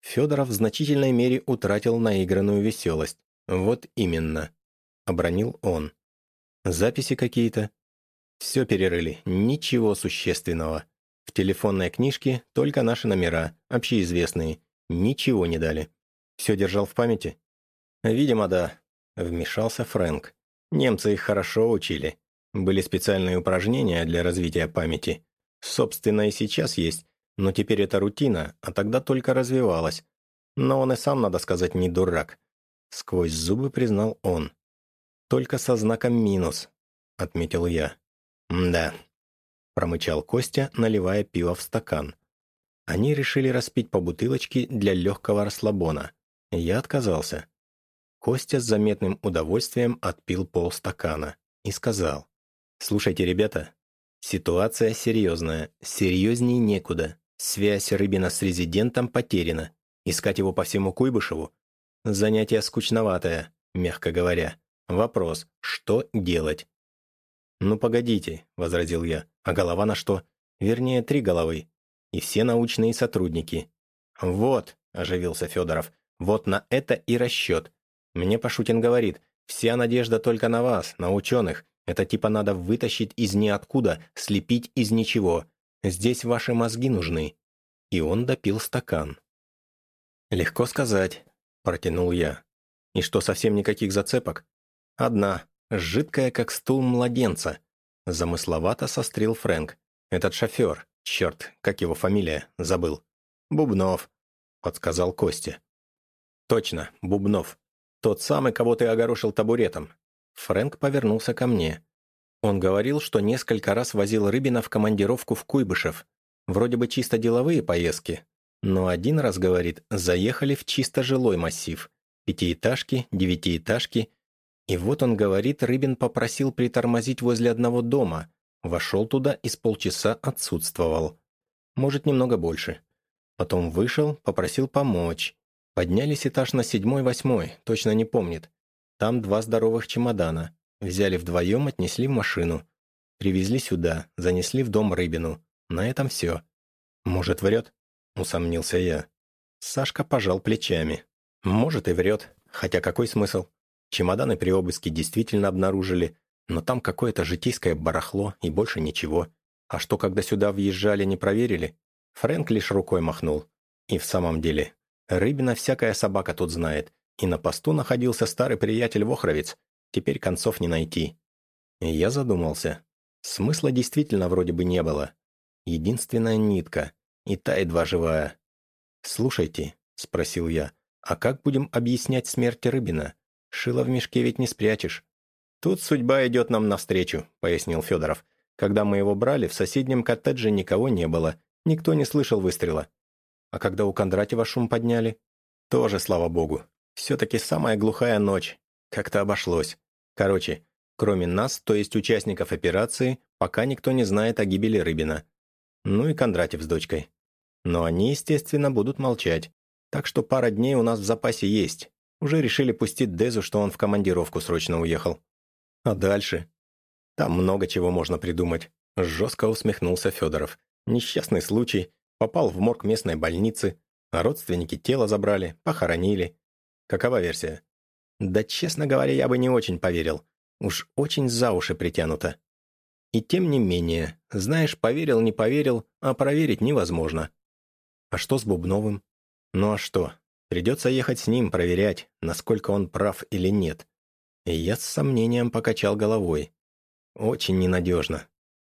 Федоров в значительной мере утратил наигранную веселость. «Вот именно», — обронил он. «Записи какие-то?» Все перерыли, ничего существенного. В телефонной книжке только наши номера, общеизвестные. Ничего не дали. Все держал в памяти? Видимо, да. Вмешался Фрэнк. Немцы их хорошо учили. Были специальные упражнения для развития памяти. Собственно, и сейчас есть, но теперь это рутина, а тогда только развивалась. Но он и сам, надо сказать, не дурак. Сквозь зубы признал он. «Только со знаком минус», — отметил я. «Да», — промычал Костя, наливая пиво в стакан. Они решили распить по бутылочке для легкого расслабона. Я отказался. Костя с заметным удовольствием отпил полстакана и сказал. «Слушайте, ребята, ситуация серьезная, серьезней некуда. Связь Рыбина с резидентом потеряна. Искать его по всему Куйбышеву? Занятие скучноватое, мягко говоря. Вопрос, что делать? «Ну, погодите», — возразил я. «А голова на что? Вернее, три головы. И все научные сотрудники». «Вот», — оживился Федоров, — «вот на это и расчет. Мне Пашутин говорит, вся надежда только на вас, на ученых. Это типа надо вытащить из ниоткуда, слепить из ничего. Здесь ваши мозги нужны». И он допил стакан. «Легко сказать», — протянул я. «И что, совсем никаких зацепок?» «Одна, жидкая, как стул младенца». Замысловато сострил Фрэнк. «Этот шофер, черт, как его фамилия, забыл». «Бубнов», — подсказал Костя. «Точно, Бубнов. Тот самый, кого ты огорошил табуретом». Фрэнк повернулся ко мне. Он говорил, что несколько раз возил Рыбина в командировку в Куйбышев. Вроде бы чисто деловые поездки, но один раз, говорит, заехали в чисто жилой массив. Пятиэтажки, девятиэтажки. И вот он говорит, Рыбин попросил притормозить возле одного дома. Вошел туда и с полчаса отсутствовал. Может, немного больше. Потом вышел, попросил помочь. Поднялись этаж на седьмой-восьмой, точно не помнит. Там два здоровых чемодана. Взяли вдвоем, отнесли в машину. Привезли сюда, занесли в дом Рыбину. На этом все. Может, врет? — усомнился я. Сашка пожал плечами. «Может, и врет. Хотя какой смысл? Чемоданы при обыске действительно обнаружили, но там какое-то житейское барахло и больше ничего. А что, когда сюда въезжали, не проверили?» Фрэнк лишь рукой махнул. И в самом деле, Рыбина всякая собака тут знает, и на посту находился старый приятель Вохровец. Теперь концов не найти. Я задумался. Смысла действительно вроде бы не было. Единственная нитка — и та едва живая. «Слушайте», — спросил я, — «а как будем объяснять смерть Рыбина? Шило в мешке ведь не спрячешь». «Тут судьба идет нам навстречу», — пояснил Федоров. «Когда мы его брали, в соседнем коттедже никого не было, никто не слышал выстрела. А когда у Кондратьева шум подняли? Тоже, слава богу. Все-таки самая глухая ночь. Как-то обошлось. Короче, кроме нас, то есть участников операции, пока никто не знает о гибели Рыбина. Ну и Кондратьев с дочкой. Но они, естественно, будут молчать. Так что пара дней у нас в запасе есть. Уже решили пустить Дезу, что он в командировку срочно уехал. А дальше? Там много чего можно придумать. Жестко усмехнулся Федоров. Несчастный случай. Попал в морг местной больницы. А родственники тело забрали, похоронили. Какова версия? Да, честно говоря, я бы не очень поверил. Уж очень за уши притянуто. И тем не менее, знаешь, поверил, не поверил, а проверить невозможно. А что с Бубновым? Ну а что? Придется ехать с ним, проверять, насколько он прав или нет. И я с сомнением покачал головой. Очень ненадежно.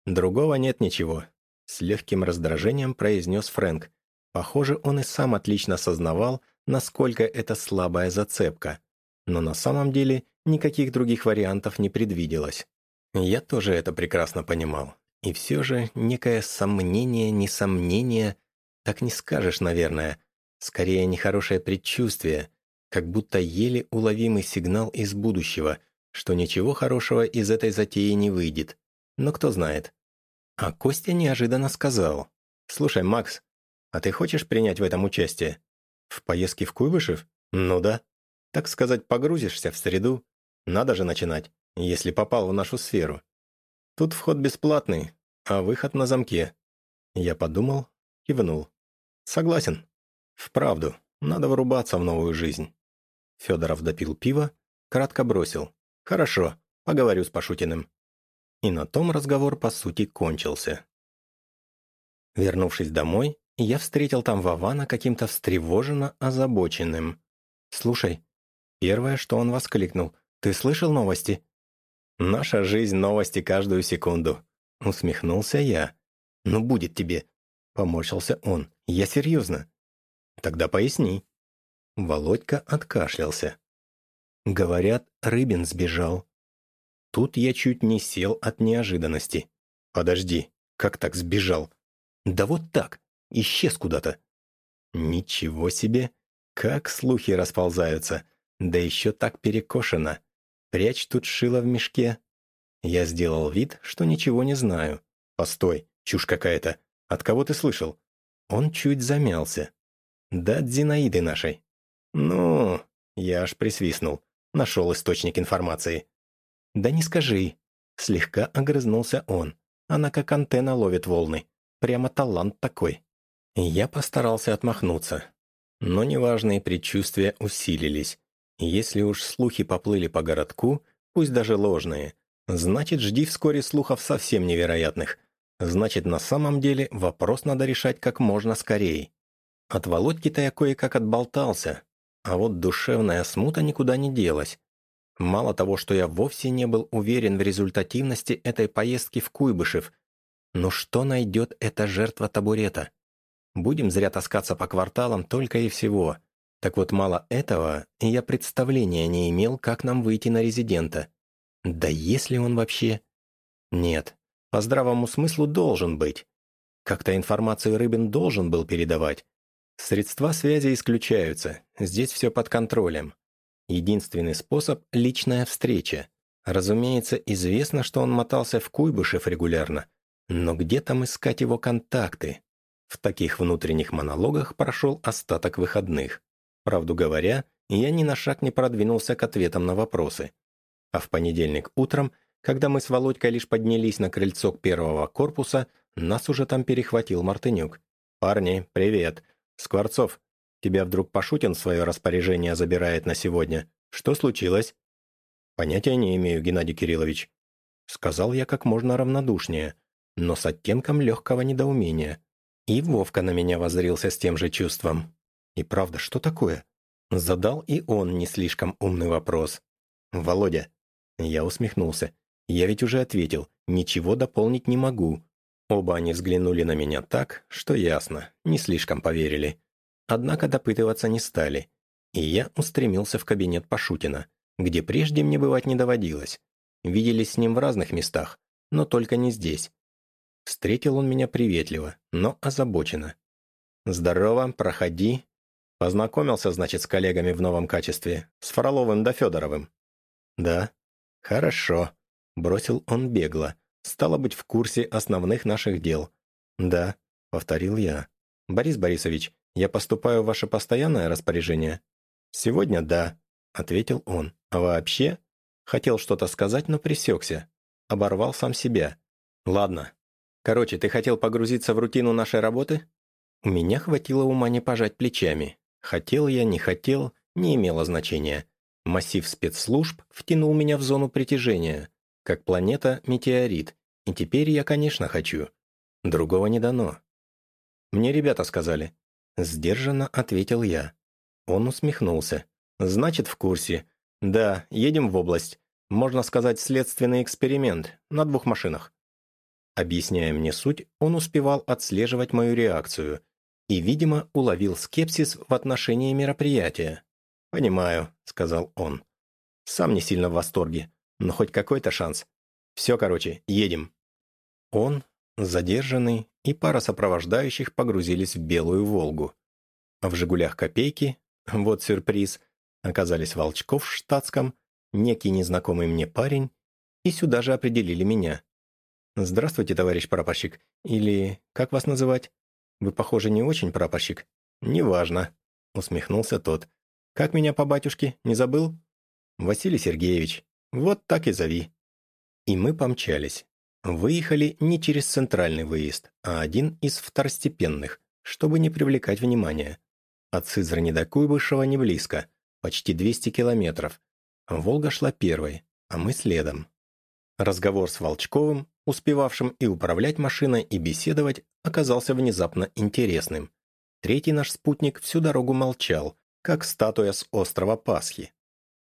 Другого нет ничего. С легким раздражением произнес Фрэнк. Похоже, он и сам отлично сознавал, насколько это слабая зацепка. Но на самом деле никаких других вариантов не предвиделось. Я тоже это прекрасно понимал. И все же некое сомнение, несомнение, так не скажешь, наверное. Скорее, нехорошее предчувствие, как будто еле уловимый сигнал из будущего, что ничего хорошего из этой затеи не выйдет. Но кто знает. А Костя неожиданно сказал. «Слушай, Макс, а ты хочешь принять в этом участие? В поездке в Куйбышев? Ну да. Так сказать, погрузишься в среду. Надо же начинать если попал в нашу сферу. Тут вход бесплатный, а выход на замке. Я подумал, кивнул. Согласен. Вправду, надо вырубаться в новую жизнь. Федоров допил пиво, кратко бросил. Хорошо, поговорю с Пашутиным. И на том разговор, по сути, кончился. Вернувшись домой, я встретил там Вована каким-то встревоженно озабоченным. «Слушай, первое, что он воскликнул, ты слышал новости?» «Наша жизнь новости каждую секунду», — усмехнулся я. «Ну, будет тебе», — поморщился он. «Я серьезно». «Тогда поясни». Володька откашлялся. Говорят, Рыбин сбежал. Тут я чуть не сел от неожиданности. Подожди, как так сбежал? Да вот так, исчез куда-то. Ничего себе, как слухи расползаются, да еще так перекошено. Прячь тут шило в мешке. Я сделал вид, что ничего не знаю. Постой, чушь какая-то. От кого ты слышал? Он чуть замялся. Да от Зинаиды нашей. Ну, я аж присвистнул. Нашел источник информации. «Да не скажи!» Слегка огрызнулся он. Она как антенна ловит волны. Прямо талант такой. Я постарался отмахнуться. Но неважные предчувствия усилились. Если уж слухи поплыли по городку, пусть даже ложные, значит, жди вскоре слухов совсем невероятных. Значит, на самом деле вопрос надо решать как можно скорее. От Володьки-то я кое-как отболтался, а вот душевная смута никуда не делась. Мало того, что я вовсе не был уверен в результативности этой поездки в Куйбышев, но что найдет эта жертва табурета? Будем зря таскаться по кварталам только и всего. Так вот, мало этого, я представления не имел, как нам выйти на резидента. Да если он вообще... Нет, по здравому смыслу должен быть. Как-то информацию Рыбин должен был передавать. Средства связи исключаются, здесь все под контролем. Единственный способ – личная встреча. Разумеется, известно, что он мотался в Куйбышев регулярно, но где там искать его контакты? В таких внутренних монологах прошел остаток выходных. Правду говоря, я ни на шаг не продвинулся к ответам на вопросы. А в понедельник утром, когда мы с Володькой лишь поднялись на крыльцо первого корпуса, нас уже там перехватил Мартынюк. «Парни, привет! «Скворцов, тебя вдруг Пашутин свое распоряжение забирает на сегодня. Что случилось?» «Понятия не имею, Геннадий Кириллович», — сказал я как можно равнодушнее, но с оттенком легкого недоумения. И Вовка на меня воззрился с тем же чувством. «И правда, что такое?» Задал и он не слишком умный вопрос. «Володя». Я усмехнулся. «Я ведь уже ответил, ничего дополнить не могу. Оба они взглянули на меня так, что ясно, не слишком поверили. Однако допытываться не стали. И я устремился в кабинет Пашутина, где прежде мне бывать не доводилось. Виделись с ним в разных местах, но только не здесь. Встретил он меня приветливо, но озабоченно. «Здорово, проходи». Познакомился, значит, с коллегами в новом качестве, с Фроловым да Федоровым. «Да». «Хорошо», — бросил он бегло, Стало быть, в курсе основных наших дел. Да, повторил я. Борис Борисович, я поступаю в ваше постоянное распоряжение? Сегодня да, ответил он. А вообще? Хотел что-то сказать, но пресекся. Оборвал сам себя. Ладно. Короче, ты хотел погрузиться в рутину нашей работы? У меня хватило ума не пожать плечами. Хотел я, не хотел, не имело значения. Массив спецслужб втянул меня в зону притяжения как планета метеорит, и теперь я, конечно, хочу. Другого не дано. Мне ребята сказали. Сдержанно ответил я. Он усмехнулся. Значит, в курсе. Да, едем в область. Можно сказать, следственный эксперимент на двух машинах. Объясняя мне суть, он успевал отслеживать мою реакцию и, видимо, уловил скепсис в отношении мероприятия. «Понимаю», — сказал он. «Сам не сильно в восторге но хоть какой-то шанс. Все, короче, едем». Он, задержанный, и пара сопровождающих погрузились в Белую Волгу. В «Жигулях» копейки, вот сюрприз, оказались Волчков в штатском, некий незнакомый мне парень, и сюда же определили меня. «Здравствуйте, товарищ прапорщик», или «Как вас называть?» «Вы, похоже, не очень прапорщик». «Неважно», — усмехнулся тот. «Как меня по батюшке, не забыл?» «Василий Сергеевич», вот так и зови». И мы помчались. Выехали не через центральный выезд, а один из второстепенных, чтобы не привлекать внимания. От Сызрани до Куйбышева не близко, почти 200 километров. Волга шла первой, а мы следом. Разговор с Волчковым, успевавшим и управлять машиной, и беседовать, оказался внезапно интересным. Третий наш спутник всю дорогу молчал, как статуя с острова Пасхи.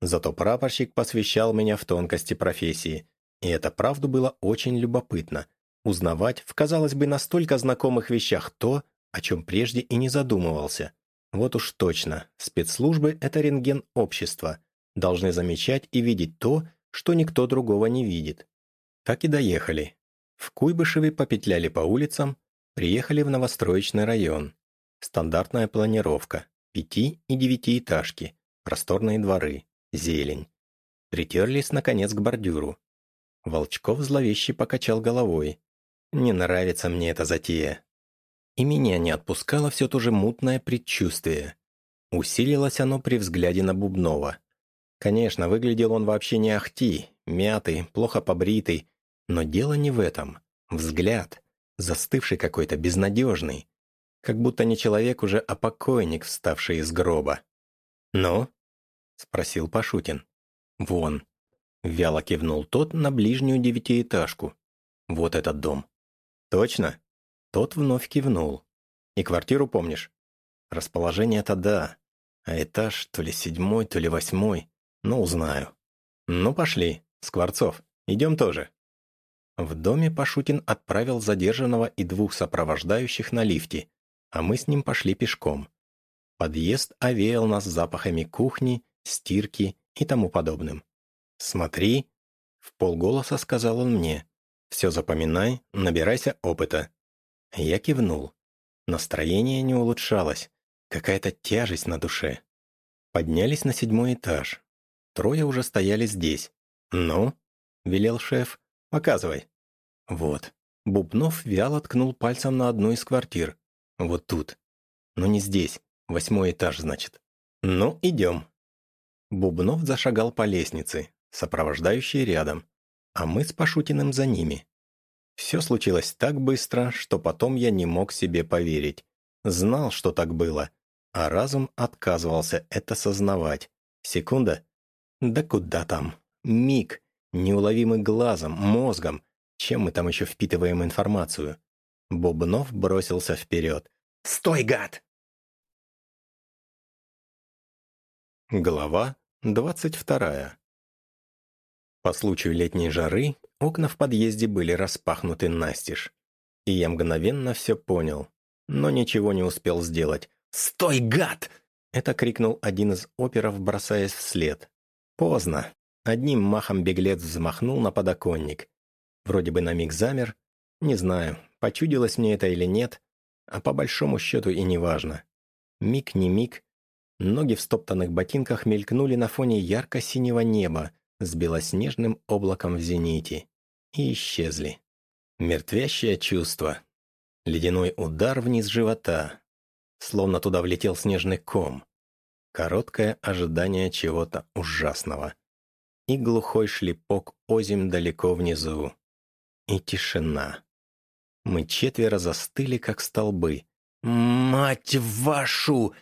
Зато прапорщик посвящал меня в тонкости профессии, и это правду было очень любопытно. Узнавать в, казалось бы, настолько знакомых вещах то, о чем прежде и не задумывался. Вот уж точно, спецслужбы — это рентген общества. Должны замечать и видеть то, что никто другого не видит. Так и доехали. В Куйбышеве попетляли по улицам, приехали в новостроечный район. Стандартная планировка. Пяти- и девятиэтажки, просторные дворы, зелень. Притерлись, наконец, к бордюру. Волчков зловеще покачал головой. «Не нравится мне эта затея». И меня не отпускало все то же мутное предчувствие. Усилилось оно при взгляде на Бубнова. Конечно, выглядел он вообще не ахти, мятый, плохо побритый, но дело не в этом. Взгляд, застывший какой-то, безнадежный. Как будто не человек уже, а покойник, вставший из гроба. «Ну?» — спросил Пашутин. «Вон». Вяло кивнул тот на ближнюю девятиэтажку. «Вот этот дом». «Точно?» Тот вновь кивнул. «И квартиру помнишь?» «Расположение-то да. А этаж то ли седьмой, то ли восьмой. Ну, узнаю». «Ну, пошли, Скворцов. Идем тоже». В доме Пашутин отправил задержанного и двух сопровождающих на лифте, а мы с ним пошли пешком. Подъезд овеял нас запахами кухни, стирки и тому подобным. «Смотри», — в полголоса сказал он мне, — «все запоминай, набирайся опыта». Я кивнул. Настроение не улучшалось, какая-то тяжесть на душе. Поднялись на седьмой этаж. Трое уже стояли здесь. «Ну?» — велел шеф. «Показывай». «Вот». Бубнов вяло ткнул пальцем на одну из квартир. «Вот тут». «Но не здесь. Восьмой этаж, значит». «Ну, идем». Бубнов зашагал по лестнице, сопровождающий рядом, а мы с Пашутиным за ними. Все случилось так быстро, что потом я не мог себе поверить. Знал, что так было, а разум отказывался это сознавать. Секунда? Да куда там? Миг, неуловимый глазом, мозгом, чем мы там еще впитываем информацию. Бубнов бросился вперед. «Стой, гад!» Глава двадцать вторая. По случаю летней жары окна в подъезде были распахнуты настежь. И я мгновенно все понял, но ничего не успел сделать. «Стой, гад!» — это крикнул один из оперов, бросаясь вслед. Поздно. Одним махом беглец взмахнул на подоконник. Вроде бы на миг замер. Не знаю, почудилось мне это или нет, а по большому счету и не важно. Миг не миг. Ноги в стоптанных ботинках мелькнули на фоне ярко-синего неба с белоснежным облаком в зените и исчезли. Мертвящее чувство. Ледяной удар вниз живота. Словно туда влетел снежный ком. Короткое ожидание чего-то ужасного и глухой шлепок озим далеко внизу. И тишина. Мы четверо застыли, как столбы. «Мать вашу!»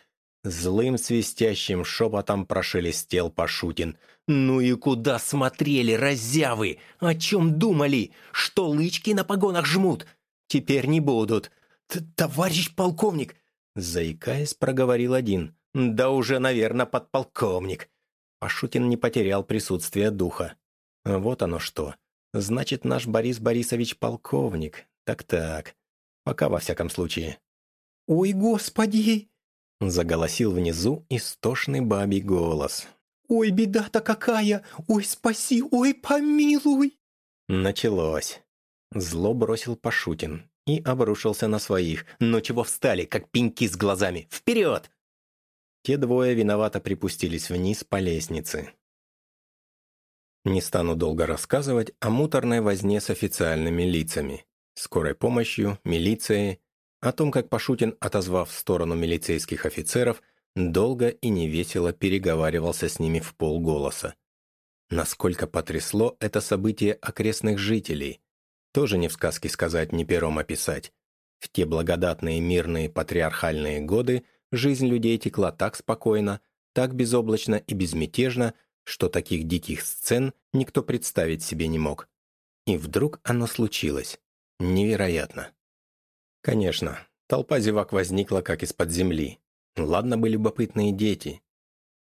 Злым свистящим шепотом прошелестел Пашутин. «Ну и куда смотрели, разявы? О чем думали? Что лычки на погонах жмут? Теперь не будут. Т «Товарищ полковник!» Заикаясь, проговорил один. «Да уже, наверное, подполковник. Пашутин не потерял присутствие духа. Вот оно что. Значит, наш Борис Борисович полковник. Так-так. Пока во всяком случае. «Ой, господи!» Заголосил внизу истошный бабий голос. «Ой, беда-то какая! Ой, спаси! Ой, помилуй!» Началось. Зло бросил Пашутин и обрушился на своих. «Ну чего встали, как пеньки с глазами? Вперед!» Те двое виновато припустились вниз по лестнице. Не стану долго рассказывать о муторной возне с официальными лицами, скорой помощью, милицией, о том, как Пашутин, отозвав в сторону милицейских офицеров, долго и невесело переговаривался с ними в полголоса. Насколько потрясло это событие окрестных жителей, тоже не в сказке сказать, ни пером описать. В те благодатные мирные патриархальные годы – Жизнь людей текла так спокойно, так безоблачно и безмятежно, что таких диких сцен никто представить себе не мог. И вдруг оно случилось. Невероятно. Конечно, толпа зевак возникла как из-под земли. Ладно бы любопытные дети.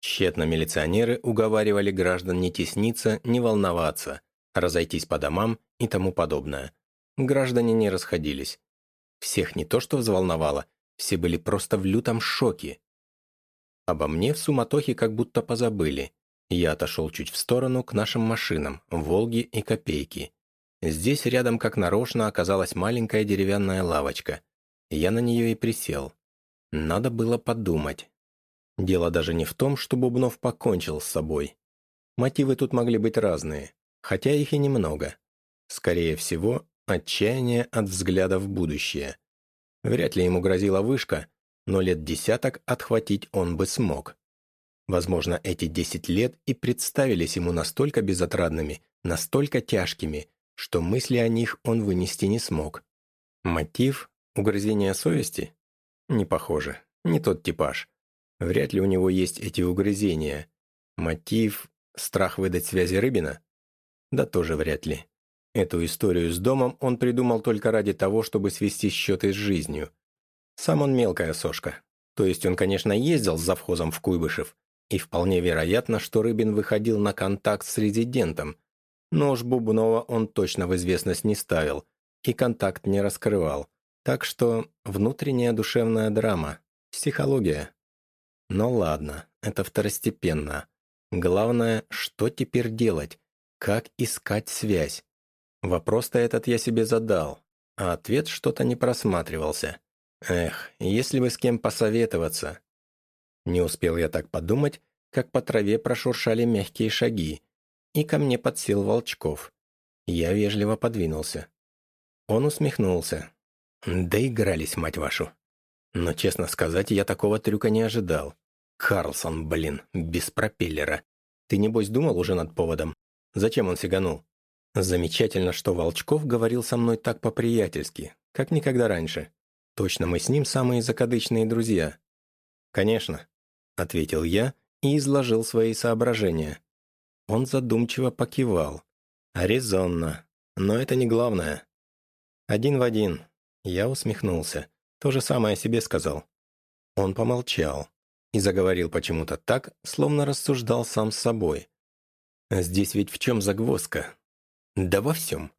Тщетно милиционеры уговаривали граждан не тесниться, не волноваться, разойтись по домам и тому подобное. Граждане не расходились. Всех не то что взволновало, все были просто в лютом шоке. Обо мне в суматохе как будто позабыли. Я отошел чуть в сторону к нашим машинам, Волге и Копейки. Здесь рядом как нарочно оказалась маленькая деревянная лавочка. Я на нее и присел. Надо было подумать. Дело даже не в том, что Бубнов покончил с собой. Мотивы тут могли быть разные, хотя их и немного. Скорее всего, отчаяние от взгляда в будущее. Вряд ли ему грозила вышка, но лет десяток отхватить он бы смог. Возможно, эти десять лет и представились ему настолько безотрадными, настолько тяжкими, что мысли о них он вынести не смог. Мотив – угрызение совести? Не похоже, не тот типаж. Вряд ли у него есть эти угрызения. Мотив – страх выдать связи Рыбина? Да тоже вряд ли. Эту историю с домом он придумал только ради того, чтобы свести счеты с жизнью. Сам он мелкая сошка. То есть он, конечно, ездил с завхозом в Куйбышев, и вполне вероятно, что Рыбин выходил на контакт с резидентом. Но уж Бубнова он точно в известность не ставил и контакт не раскрывал. Так что внутренняя душевная драма, психология. Но ладно, это второстепенно. Главное, что теперь делать? Как искать связь? Вопрос-то этот я себе задал, а ответ что-то не просматривался. Эх, если бы с кем посоветоваться. Не успел я так подумать, как по траве прошуршали мягкие шаги, и ко мне подсел Волчков. Я вежливо подвинулся. Он усмехнулся. Доигрались, мать вашу. Но, честно сказать, я такого трюка не ожидал. Карлсон, блин, без пропеллера. Ты, небось, думал уже над поводом? Зачем он сиганул? Замечательно, что Волчков говорил со мной так по-приятельски, как никогда раньше. Точно мы с ним самые закадычные друзья. Конечно, — ответил я и изложил свои соображения. Он задумчиво покивал. «Резонно. Но это не главное». «Один в один». Я усмехнулся. То же самое себе сказал. Он помолчал и заговорил почему-то так, словно рассуждал сам с собой. «Здесь ведь в чем загвоздка?» «Да во всем.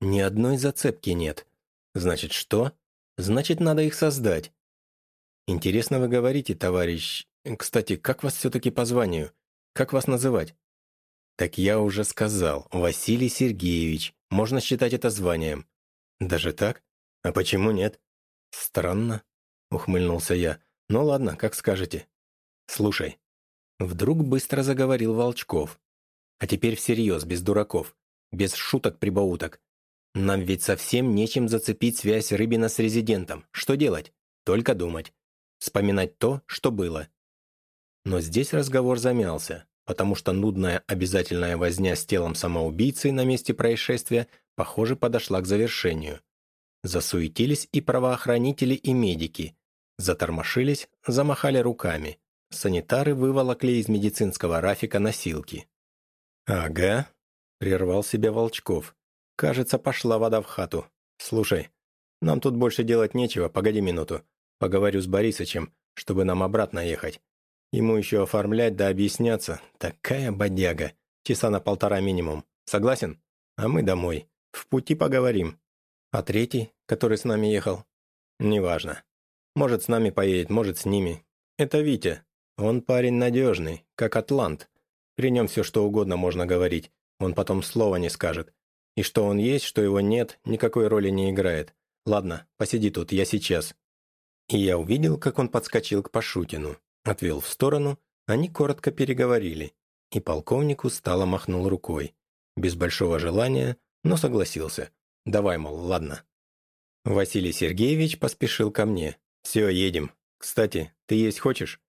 Ни одной зацепки нет. Значит, что? Значит, надо их создать. Интересно вы говорите, товарищ кстати, как вас все-таки по званию? Как вас называть? Так я уже сказал, Василий Сергеевич. Можно считать это званием. Даже так? А почему нет? Странно, ухмыльнулся я. Ну ладно, как скажете. Слушай. Вдруг быстро заговорил Волчков. А теперь всерьез, без дураков. Без шуток-прибауток. Нам ведь совсем нечем зацепить связь Рыбина с резидентом. Что делать? Только думать. Вспоминать то, что было. Но здесь разговор замялся, потому что нудная обязательная возня с телом самоубийцы на месте происшествия, похоже, подошла к завершению. Засуетились и правоохранители, и медики. Затормошились, замахали руками. Санитары выволокли из медицинского рафика носилки. «Ага», — прервал себя Волчков. «Кажется, пошла вода в хату. Слушай, нам тут больше делать нечего, погоди минуту. Поговорю с Борисычем, чтобы нам обратно ехать. Ему еще оформлять да объясняться. Такая бодяга. Часа на полтора минимум. Согласен? А мы домой. В пути поговорим. А третий, который с нами ехал? Неважно. Может, с нами поедет, может, с ними. Это Витя. Он парень надежный, как атлант. При нем все что угодно можно говорить. Он потом слова не скажет. И что он есть, что его нет, никакой роли не играет. Ладно, посиди тут, я сейчас. И я увидел, как он подскочил к Пашутину. Отвел в сторону, они коротко переговорили, и полковник устало махнул рукой. Без большого желания, но согласился. «Давай, мол, ладно». Василий Сергеевич поспешил ко мне. «Все, едем. Кстати, ты есть хочешь?»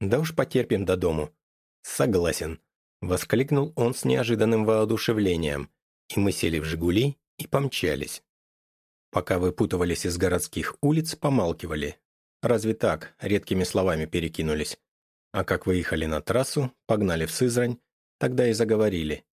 «Да уж потерпим до дому». «Согласен», — воскликнул он с неожиданным воодушевлением, и мы сели в «Жигули» и помчались. Пока выпутывались из городских улиц, помалкивали, Разве так, редкими словами перекинулись. А как выехали на трассу, погнали в Сызрань, тогда и заговорили.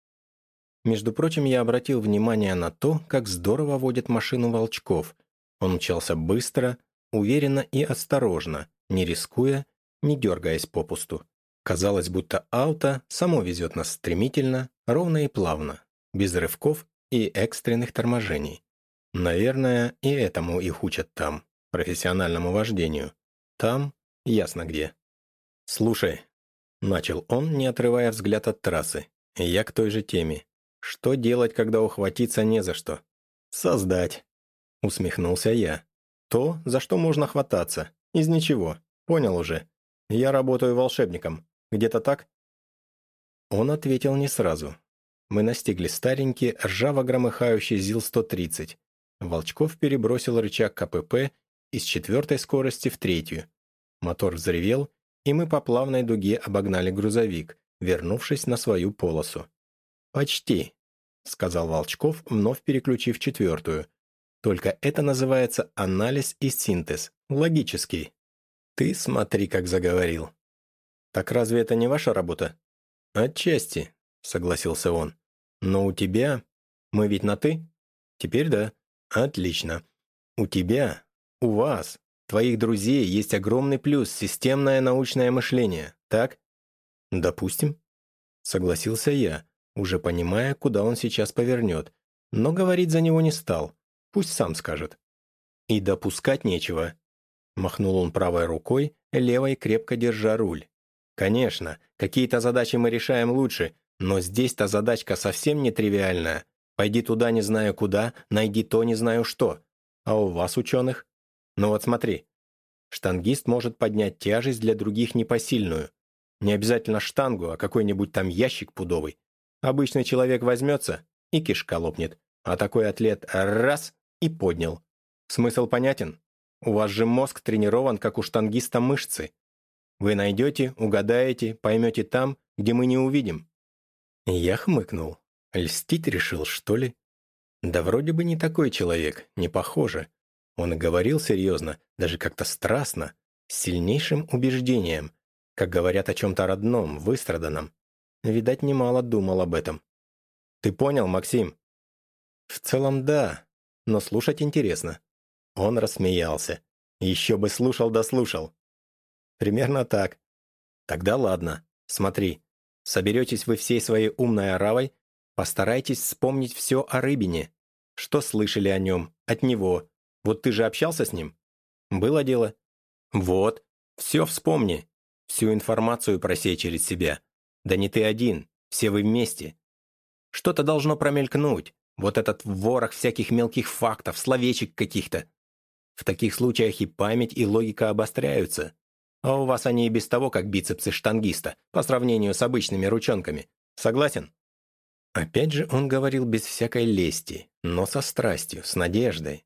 Между прочим, я обратил внимание на то, как здорово водит машину Волчков. Он мчался быстро, уверенно и осторожно, не рискуя, не дергаясь попусту. Казалось, будто ауто само везет нас стремительно, ровно и плавно, без рывков и экстренных торможений. Наверное, и этому их учат там профессиональному вождению. Там ясно где. «Слушай», — начал он, не отрывая взгляд от трассы, — «я к той же теме. Что делать, когда ухватиться не за что?» «Создать», — усмехнулся я. «То, за что можно хвататься. Из ничего. Понял уже. Я работаю волшебником. Где-то так?» Он ответил не сразу. Мы настигли старенький, ржаво громыхающий ЗИЛ-130. Волчков перебросил рычаг КПП из четвертой скорости в третью. Мотор взревел, и мы по плавной дуге обогнали грузовик, вернувшись на свою полосу. «Почти», — сказал Волчков, вновь переключив четвертую. «Только это называется анализ и синтез. Логический». «Ты смотри, как заговорил». «Так разве это не ваша работа?» «Отчасти», — согласился он. «Но у тебя... Мы ведь на «ты»?» «Теперь да». «Отлично. У тебя, у вас, твоих друзей есть огромный плюс — системное научное мышление, так?» «Допустим», — согласился я, уже понимая, куда он сейчас повернет, но говорить за него не стал, пусть сам скажет. «И допускать нечего», — махнул он правой рукой, левой крепко держа руль. Конечно, какие-то задачи мы решаем лучше, но здесь-то задачка совсем не тривиальная. Пойди туда не знаю куда, найди то не знаю что. А у вас, ученых? Ну вот смотри. Штангист может поднять тяжесть для других непосильную. Не обязательно штангу, а какой-нибудь там ящик пудовый. Обычный человек возьмется и кишка лопнет. А такой атлет раз и поднял. Смысл понятен? У вас же мозг тренирован, как у штангиста мышцы. Вы найдете, угадаете, поймете там, где мы не увидим». Я хмыкнул. Льстить решил, что ли? Да вроде бы не такой человек, не похоже. Он и говорил серьезно, даже как-то страстно, с сильнейшим убеждением, как говорят о чем-то родном, выстраданном. Видать, немало думал об этом. «Ты понял, Максим?» «В целом, да, но слушать интересно». Он рассмеялся. «Еще бы слушал да слушал. Примерно так. Тогда ладно. Смотри. Соберетесь вы всей своей умной оравой, постарайтесь вспомнить все о Рыбине. Что слышали о нем, от него. Вот ты же общался с ним? Было дело? Вот. Все вспомни. Всю информацию просей через себя. Да не ты один, все вы вместе. Что-то должно промелькнуть. Вот этот ворох всяких мелких фактов, словечек каких-то. В таких случаях и память, и логика обостряются. А у вас они и без того, как бицепсы штангиста, по сравнению с обычными ручонками. Согласен?» Опять же он говорил без всякой лести, но со страстью, с надеждой.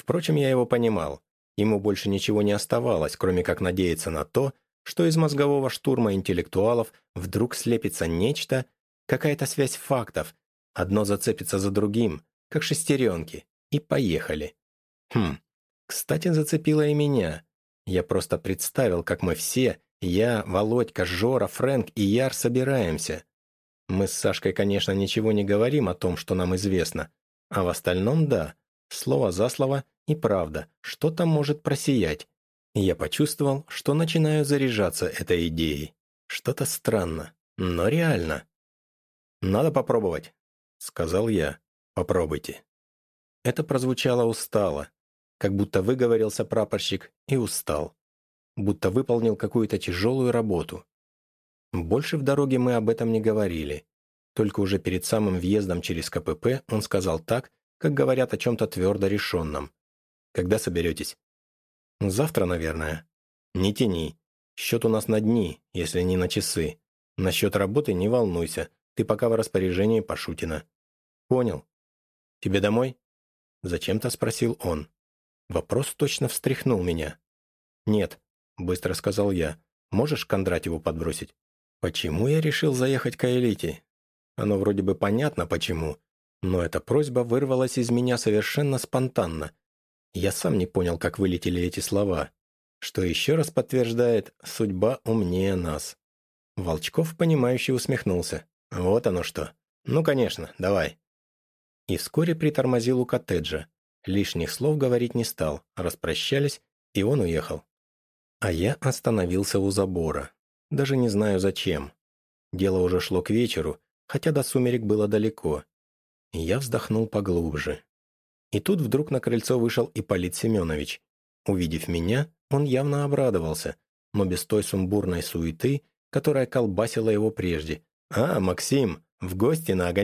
Впрочем, я его понимал. Ему больше ничего не оставалось, кроме как надеяться на то, что из мозгового штурма интеллектуалов вдруг слепится нечто, какая-то связь фактов, одно зацепится за другим, как шестеренки, и поехали. Хм, кстати, зацепило и меня. Я просто представил, как мы все, я, Володька, Жора, Фрэнк и Яр собираемся. Мы с Сашкой, конечно, ничего не говорим о том, что нам известно, а в остальном да, слово за слово и правда, что-то может просиять. Я почувствовал, что начинаю заряжаться этой идеей. Что-то странно, но реально. «Надо попробовать», — сказал я. «Попробуйте». Это прозвучало устало, как будто выговорился прапорщик и устал. Будто выполнил какую-то тяжелую работу. Больше в дороге мы об этом не говорили. Только уже перед самым въездом через КПП он сказал так, как говорят о чем-то твердо решенном. «Когда соберетесь?» «Завтра, наверное». «Не тяни. Счет у нас на дни, если не на часы. Насчет работы не волнуйся. Ты пока в распоряжении Пашутина». «Понял. Тебе домой?» Зачем-то спросил он. Вопрос точно встряхнул меня. «Нет», — быстро сказал я, — «можешь Кондратьеву подбросить?» Почему я решил заехать к Элите? Оно вроде бы понятно почему, но эта просьба вырвалась из меня совершенно спонтанно. Я сам не понял, как вылетели эти слова, что еще раз подтверждает «судьба умнее нас». Волчков, понимающе усмехнулся. «Вот оно что. Ну, конечно, давай». И вскоре притормозил у коттеджа. Лишних слов говорить не стал, распрощались, и он уехал. А я остановился у забора. Даже не знаю зачем. Дело уже шло к вечеру, хотя до сумерек было далеко. Я вздохнул поглубже. И тут вдруг на крыльцо вышел Ипполит Семенович. Увидев меня, он явно обрадовался. но без той сумбурной суеты, которая колбасила его прежде. «А, Максим, в гости на огонь